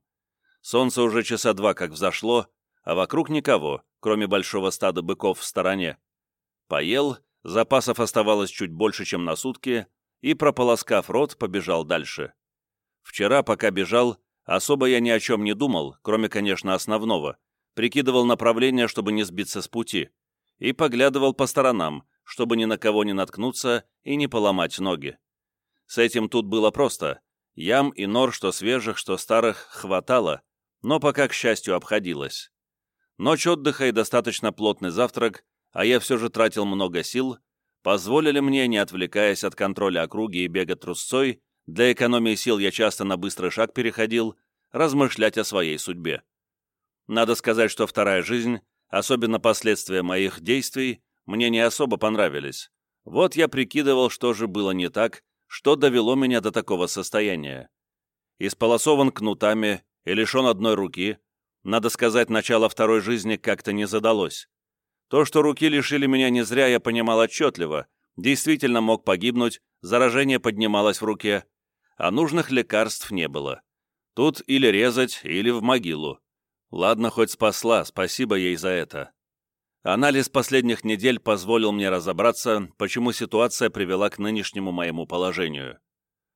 Солнце уже часа два как взошло, а вокруг никого, кроме большого стада быков в стороне. Поел, запасов оставалось чуть больше, чем на сутки, и, прополоскав рот, побежал дальше. Вчера, пока бежал, особо я ни о чем не думал, кроме, конечно, основного прикидывал направление, чтобы не сбиться с пути, и поглядывал по сторонам, чтобы ни на кого не наткнуться и не поломать ноги. С этим тут было просто. Ям и нор, что свежих, что старых, хватало, но пока, к счастью, обходилось. Ночь отдыха и достаточно плотный завтрак, а я все же тратил много сил, позволили мне, не отвлекаясь от контроля округи и бега трусцой, Для экономии сил я часто на быстрый шаг переходил, размышлять о своей судьбе. Надо сказать, что вторая жизнь, особенно последствия моих действий, мне не особо понравились. Вот я прикидывал, что же было не так, что довело меня до такого состояния. Исполосован кнутами и лишен одной руки, надо сказать, начало второй жизни как-то не задалось. То, что руки лишили меня не зря, я понимал отчетливо. Действительно мог погибнуть, заражение поднималось в руке, а нужных лекарств не было. Тут или резать, или в могилу. Ладно, хоть спасла, спасибо ей за это. Анализ последних недель позволил мне разобраться, почему ситуация привела к нынешнему моему положению.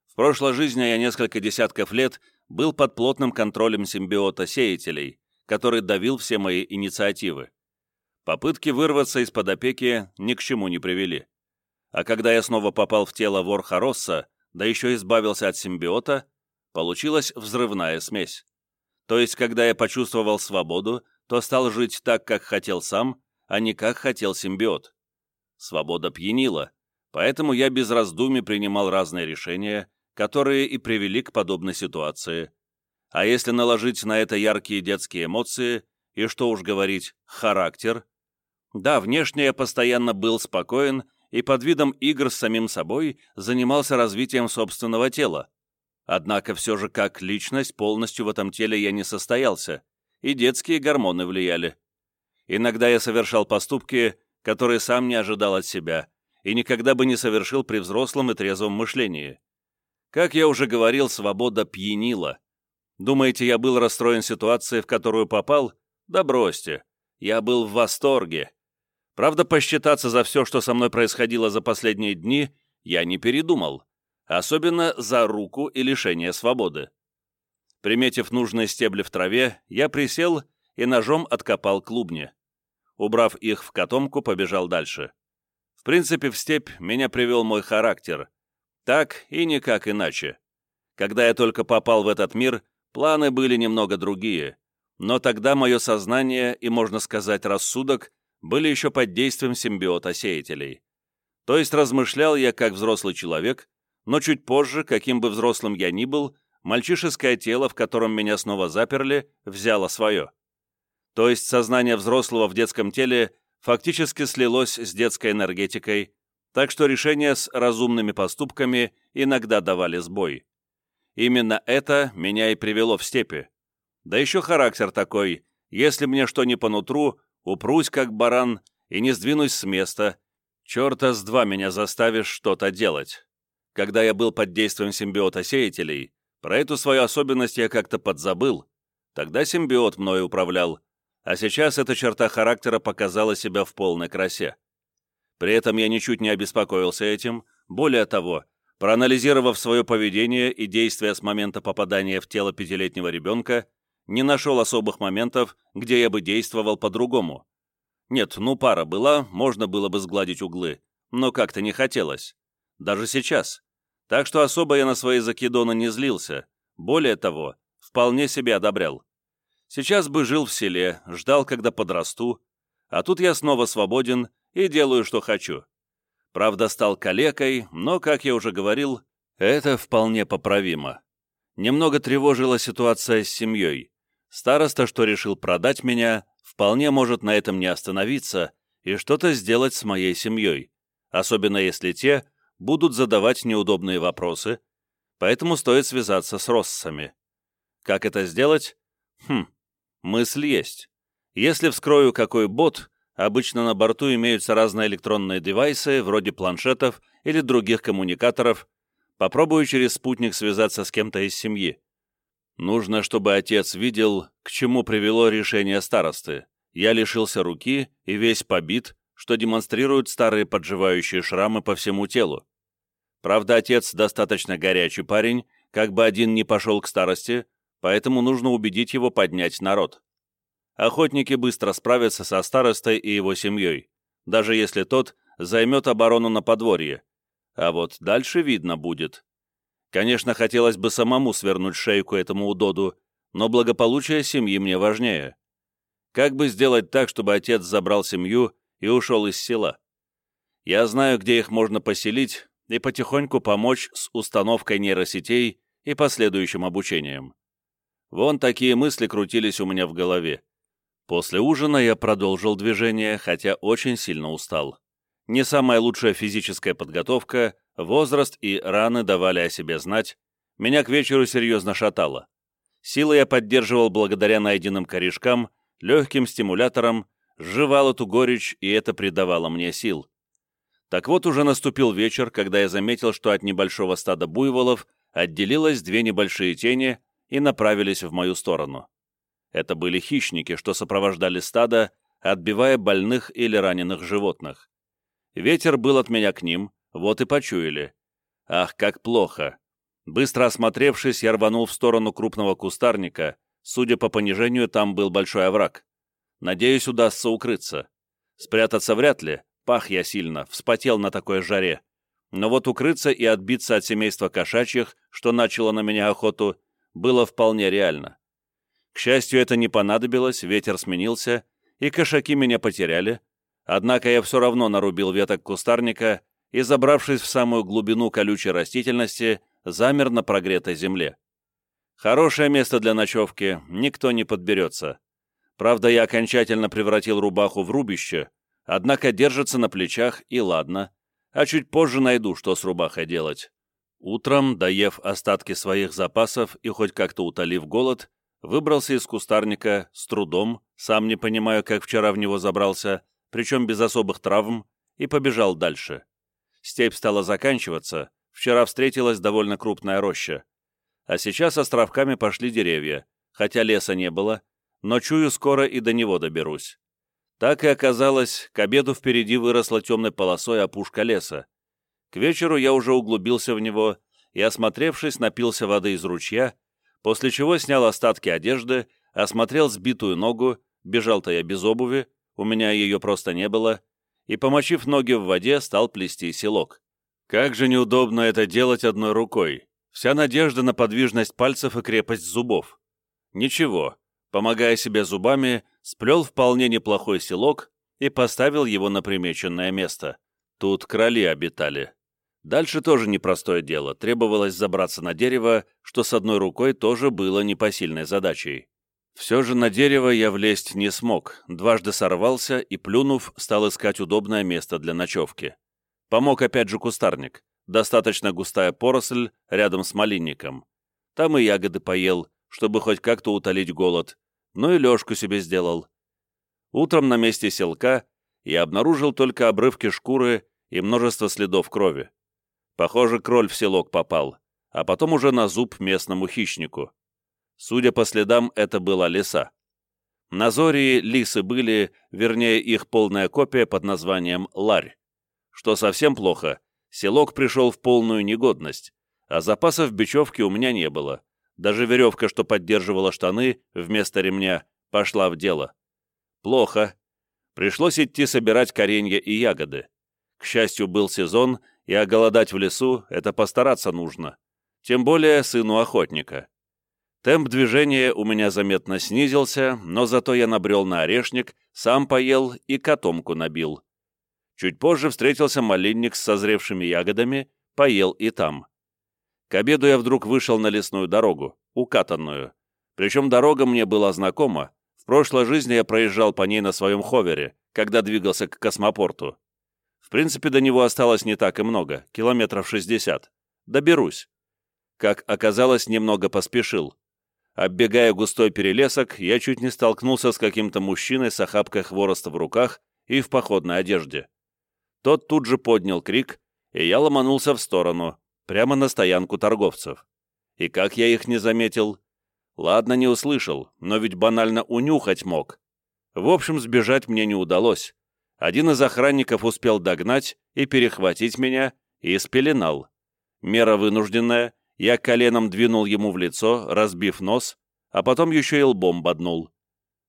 В прошлой жизни я несколько десятков лет был под плотным контролем симбиота сеятелей, который давил все мои инициативы. Попытки вырваться из-под опеки ни к чему не привели. А когда я снова попал в тело Ворхаросса, да еще избавился от симбиота, получилась взрывная смесь. То есть, когда я почувствовал свободу, то стал жить так, как хотел сам, а не как хотел симбиот. Свобода пьянила, поэтому я без раздумий принимал разные решения, которые и привели к подобной ситуации. А если наложить на это яркие детские эмоции, и что уж говорить, характер, да, внешне я постоянно был спокоен и под видом игр с самим собой занимался развитием собственного тела. Однако все же как личность полностью в этом теле я не состоялся, и детские гормоны влияли. Иногда я совершал поступки, которые сам не ожидал от себя, и никогда бы не совершил при взрослом и трезвом мышлении. Как я уже говорил, свобода пьянила. Думаете, я был расстроен ситуацией, в которую попал? Да бросьте. Я был в восторге. Правда, посчитаться за все, что со мной происходило за последние дни, я не передумал. Особенно за руку и лишение свободы. Приметив нужные стебли в траве, я присел и ножом откопал клубни. Убрав их в котомку, побежал дальше. В принципе, в степь меня привел мой характер. Так и никак иначе. Когда я только попал в этот мир, планы были немного другие. Но тогда мое сознание и, можно сказать, рассудок были еще под действием симбиота сеятелей. То есть размышлял я как взрослый человек, но чуть позже, каким бы взрослым я ни был, мальчишеское тело, в котором меня снова заперли, взяло свое. То есть сознание взрослого в детском теле фактически слилось с детской энергетикой, так что решения с разумными поступками иногда давали сбой. Именно это меня и привело в степи. Да еще характер такой, если мне что не по нутру, упрусь как баран и не сдвинусь с места. Черта с два меня заставишь что-то делать. Когда я был под действием симбиота сеятелей, про эту свою особенность я как-то подзабыл. Тогда симбиот мною управлял, а сейчас эта черта характера показала себя в полной красе. При этом я ничуть не обеспокоился этим, более того, проанализировав свое поведение и действия с момента попадания в тело пятилетнего ребенка, не нашел особых моментов, где я бы действовал по-другому. Нет, ну пара была, можно было бы сгладить углы, но как-то не хотелось. Даже сейчас. Так что особо я на свои закидоны не злился. Более того, вполне себе одобрял. Сейчас бы жил в селе, ждал, когда подрасту, а тут я снова свободен и делаю, что хочу. Правда, стал калекой, но, как я уже говорил, это вполне поправимо. Немного тревожила ситуация с семьей. Староста, что решил продать меня, вполне может на этом не остановиться и что-то сделать с моей семьей, особенно если те будут задавать неудобные вопросы, поэтому стоит связаться с Россами. Как это сделать? Хм, мысль есть. Если вскрою какой бот, обычно на борту имеются разные электронные девайсы, вроде планшетов или других коммуникаторов, попробую через спутник связаться с кем-то из семьи. Нужно, чтобы отец видел, к чему привело решение старосты. Я лишился руки и весь побит, что демонстрируют старые подживающие шрамы по всему телу. Правда, отец достаточно горячий парень, как бы один не пошел к старости, поэтому нужно убедить его поднять народ. Охотники быстро справятся со старостой и его семьей, даже если тот займет оборону на подворье. А вот дальше видно будет. Конечно, хотелось бы самому свернуть шейку этому удоду, но благополучие семьи мне важнее. Как бы сделать так, чтобы отец забрал семью и ушел из села? Я знаю, где их можно поселить, и потихоньку помочь с установкой нейросетей и последующим обучением. Вон такие мысли крутились у меня в голове. После ужина я продолжил движение, хотя очень сильно устал. Не самая лучшая физическая подготовка, возраст и раны давали о себе знать, меня к вечеру серьезно шатало. Силы я поддерживал благодаря найденным корешкам, легким стимуляторам, сживал эту горечь, и это придавало мне сил. Так вот уже наступил вечер, когда я заметил, что от небольшого стада буйволов отделилось две небольшие тени и направились в мою сторону. Это были хищники, что сопровождали стадо, отбивая больных или раненых животных. Ветер был от меня к ним, вот и почуяли. Ах, как плохо! Быстро осмотревшись, я рванул в сторону крупного кустарника. Судя по понижению, там был большой овраг. Надеюсь, удастся укрыться. Спрятаться вряд ли, пах я сильно, вспотел на такой жаре. Но вот укрыться и отбиться от семейства кошачьих, что начало на меня охоту, было вполне реально. К счастью, это не понадобилось, ветер сменился, и кошаки меня потеряли, однако я все равно нарубил веток кустарника и, забравшись в самую глубину колючей растительности, замер на прогретой земле. Хорошее место для ночевки, никто не подберется. Правда, я окончательно превратил рубаху в рубище, однако держится на плечах и ладно, а чуть позже найду, что с рубахой делать. Утром, доев остатки своих запасов и хоть как-то утолив голод, выбрался из кустарника с трудом, сам не понимаю, как вчера в него забрался, причем без особых травм, и побежал дальше. Степь стала заканчиваться, Вчера встретилась довольно крупная роща. А сейчас островками пошли деревья, хотя леса не было, но чую, скоро и до него доберусь. Так и оказалось, к обеду впереди выросла темной полосой опушка леса. К вечеру я уже углубился в него и, осмотревшись, напился воды из ручья, после чего снял остатки одежды, осмотрел сбитую ногу, бежал-то я без обуви, у меня ее просто не было, и, помочив ноги в воде, стал плести селок. Как же неудобно это делать одной рукой. Вся надежда на подвижность пальцев и крепость зубов. Ничего, помогая себе зубами, сплел вполне неплохой селок и поставил его на примеченное место. Тут кроли обитали. Дальше тоже непростое дело, требовалось забраться на дерево, что с одной рукой тоже было непосильной задачей. Все же на дерево я влезть не смог, дважды сорвался и, плюнув, стал искать удобное место для ночевки. Помог опять же кустарник. Достаточно густая поросль рядом с малинником. Там и ягоды поел, чтобы хоть как-то утолить голод. Ну и лёжку себе сделал. Утром на месте селка я обнаружил только обрывки шкуры и множество следов крови. Похоже, кроль в селок попал, а потом уже на зуб местному хищнику. Судя по следам, это была лиса. На Зории лисы были, вернее, их полная копия под названием ларь. Что совсем плохо, селок пришел в полную негодность, а запасов бечевки у меня не было. Даже веревка, что поддерживала штаны вместо ремня, пошла в дело. Плохо. Пришлось идти собирать коренья и ягоды. К счастью, был сезон, и оголодать в лесу — это постараться нужно. Тем более сыну охотника. Темп движения у меня заметно снизился, но зато я набрел на орешник, сам поел и котомку набил. Чуть позже встретился малинник с созревшими ягодами, поел и там. К обеду я вдруг вышел на лесную дорогу, укатанную. Причем дорога мне была знакома. В прошлой жизни я проезжал по ней на своем ховере, когда двигался к космопорту. В принципе, до него осталось не так и много, километров 60. Доберусь. Как оказалось, немного поспешил. Оббегая густой перелесок, я чуть не столкнулся с каким-то мужчиной с охапкой хвороста в руках и в походной одежде. Тот тут же поднял крик, и я ломанулся в сторону, прямо на стоянку торговцев. И как я их не заметил? Ладно, не услышал, но ведь банально унюхать мог. В общем, сбежать мне не удалось. Один из охранников успел догнать и перехватить меня, и спеленал. Мера вынужденная, я коленом двинул ему в лицо, разбив нос, а потом еще и лбом боднул.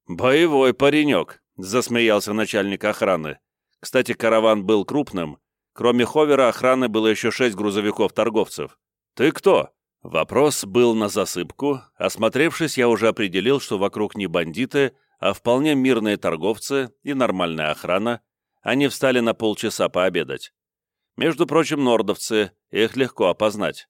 «Боевой паренек», — засмеялся начальник охраны. Кстати, караван был крупным. Кроме ховера охраны было еще шесть грузовиков-торговцев. «Ты кто?» Вопрос был на засыпку. Осмотревшись, я уже определил, что вокруг не бандиты, а вполне мирные торговцы и нормальная охрана. Они встали на полчаса пообедать. Между прочим, нордовцы, их легко опознать.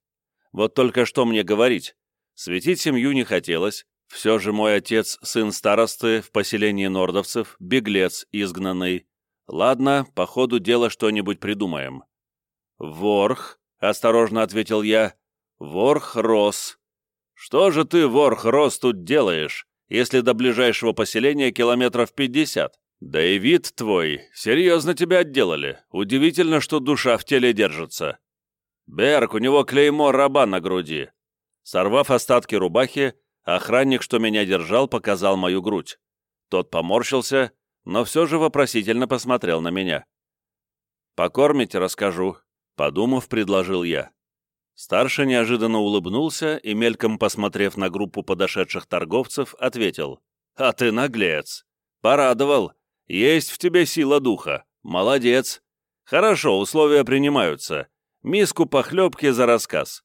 Вот только что мне говорить? Светить семью не хотелось, все же мой отец, сын старосты в поселении нордовцев, беглец изгнанный. Ладно, по ходу дела что-нибудь придумаем. «Ворх», — осторожно ответил я, — «ворх рос». «Что же ты, ворх рос, тут делаешь, если до ближайшего поселения километров пятьдесят? Да и вид твой, серьезно тебя отделали. Удивительно, что душа в теле держится». «Берг, у него клеймо раба на груди». Сорвав остатки рубахи, Охранник, что меня держал, показал мою грудь. Тот поморщился, но все же вопросительно посмотрел на меня. «Покормите, расскажу», — подумав, предложил я. Старший неожиданно улыбнулся и, мельком посмотрев на группу подошедших торговцев, ответил. «А ты наглец! Порадовал! Есть в тебе сила духа! Молодец! Хорошо, условия принимаются. Миску похлебки за рассказ».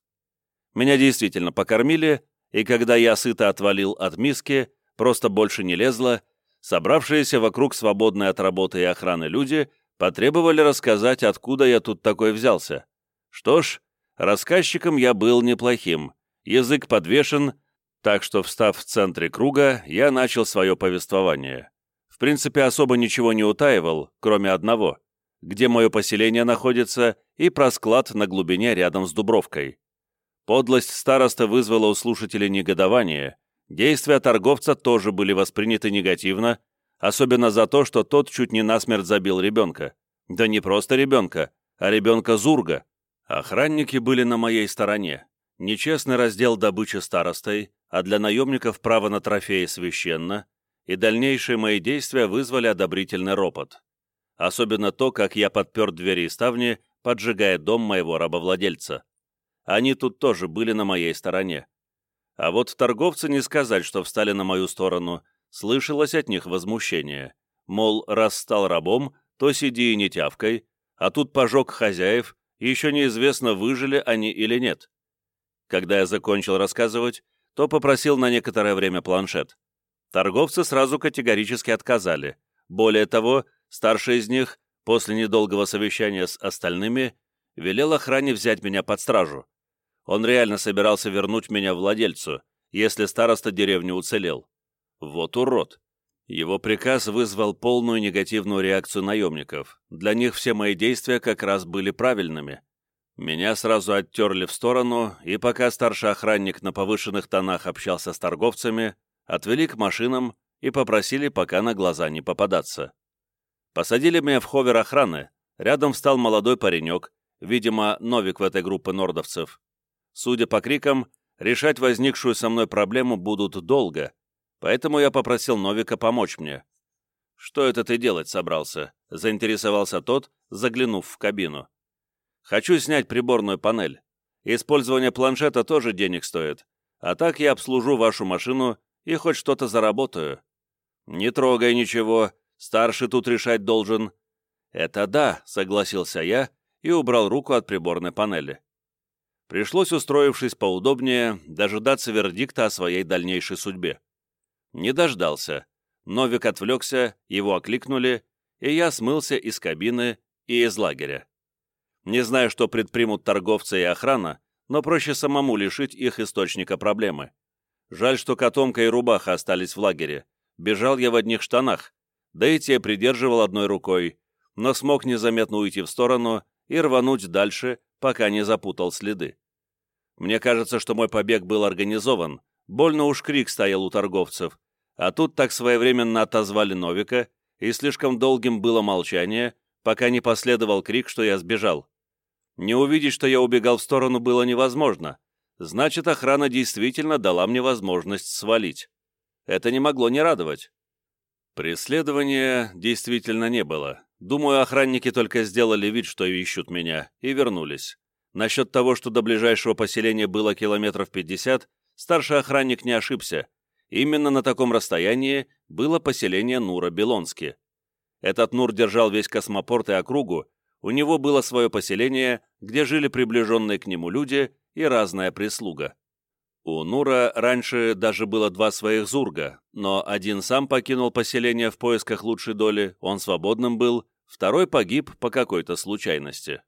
Меня действительно покормили, и когда я сыто отвалил от миски, просто больше не лезла, собравшиеся вокруг свободной от работы и охраны люди потребовали рассказать, откуда я тут такой взялся. Что ж, рассказчиком я был неплохим, язык подвешен, так что, встав в центре круга, я начал свое повествование. В принципе, особо ничего не утаивал, кроме одного, где мое поселение находится и про склад на глубине рядом с Дубровкой. Подлость староста вызвала у слушателей негодование, действия торговца тоже были восприняты негативно, особенно за то, что тот чуть не насмерть забил ребенка. Да не просто ребенка, а ребенка Зурга. Охранники были на моей стороне. Нечестный раздел добычи старостой, а для наемников право на трофеи священно, и дальнейшие мои действия вызвали одобрительный ропот. Особенно то, как я подпер двери и ставни, поджигая дом моего рабовладельца. Они тут тоже были на моей стороне. А вот торговцы не сказать, что встали на мою сторону, слышалось от них возмущение. Мол, раз стал рабом, то сиди и не тявкой, а тут пожег хозяев, и еще неизвестно, выжили они или нет. Когда я закончил рассказывать, то попросил на некоторое время планшет. Торговцы сразу категорически отказали. Более того, старший из них, после недолгого совещания с остальными, велел охране взять меня под стражу. Он реально собирался вернуть меня владельцу, если староста деревни уцелел. Вот урод. Его приказ вызвал полную негативную реакцию наемников. Для них все мои действия как раз были правильными. Меня сразу оттерли в сторону, и пока старший охранник на повышенных тонах общался с торговцами, отвели к машинам и попросили пока на глаза не попадаться. Посадили меня в ховер охраны, рядом встал молодой паренек, видимо, новик в этой группе нордовцев. Судя по крикам, решать возникшую со мной проблему будут долго, поэтому я попросил Новика помочь мне. «Что это ты делать собрался?» — заинтересовался тот, заглянув в кабину. «Хочу снять приборную панель. Использование планшета тоже денег стоит, а так я обслужу вашу машину и хоть что-то заработаю». «Не трогай ничего, старший тут решать должен». «Это да», — согласился я и убрал руку от приборной панели. Пришлось, устроившись поудобнее, дожидаться вердикта о своей дальнейшей судьбе. Не дождался. Новик отвлекся, его окликнули, и я смылся из кабины и из лагеря. Не знаю, что предпримут торговцы и охрана, но проще самому лишить их источника проблемы. Жаль, что котомка и рубаха остались в лагере. Бежал я в одних штанах, да и те придерживал одной рукой, но смог незаметно уйти в сторону и рвануть дальше, пока не запутал следы. Мне кажется, что мой побег был организован, больно уж крик стоял у торговцев, а тут так своевременно отозвали Новика, и слишком долгим было молчание, пока не последовал крик, что я сбежал. Не увидеть, что я убегал в сторону, было невозможно. Значит, охрана действительно дала мне возможность свалить. Это не могло не радовать. Преследования действительно не было. Думаю, охранники только сделали вид, что ищут меня, и вернулись. Насчет того, что до ближайшего поселения было километров 50, старший охранник не ошибся. Именно на таком расстоянии было поселение Нура-Белонски. Этот Нур держал весь космопорт и округу, у него было свое поселение, где жили приближенные к нему люди и разная прислуга. У Нура раньше даже было два своих зурга, но один сам покинул поселение в поисках лучшей доли, он свободным был, второй погиб по какой-то случайности.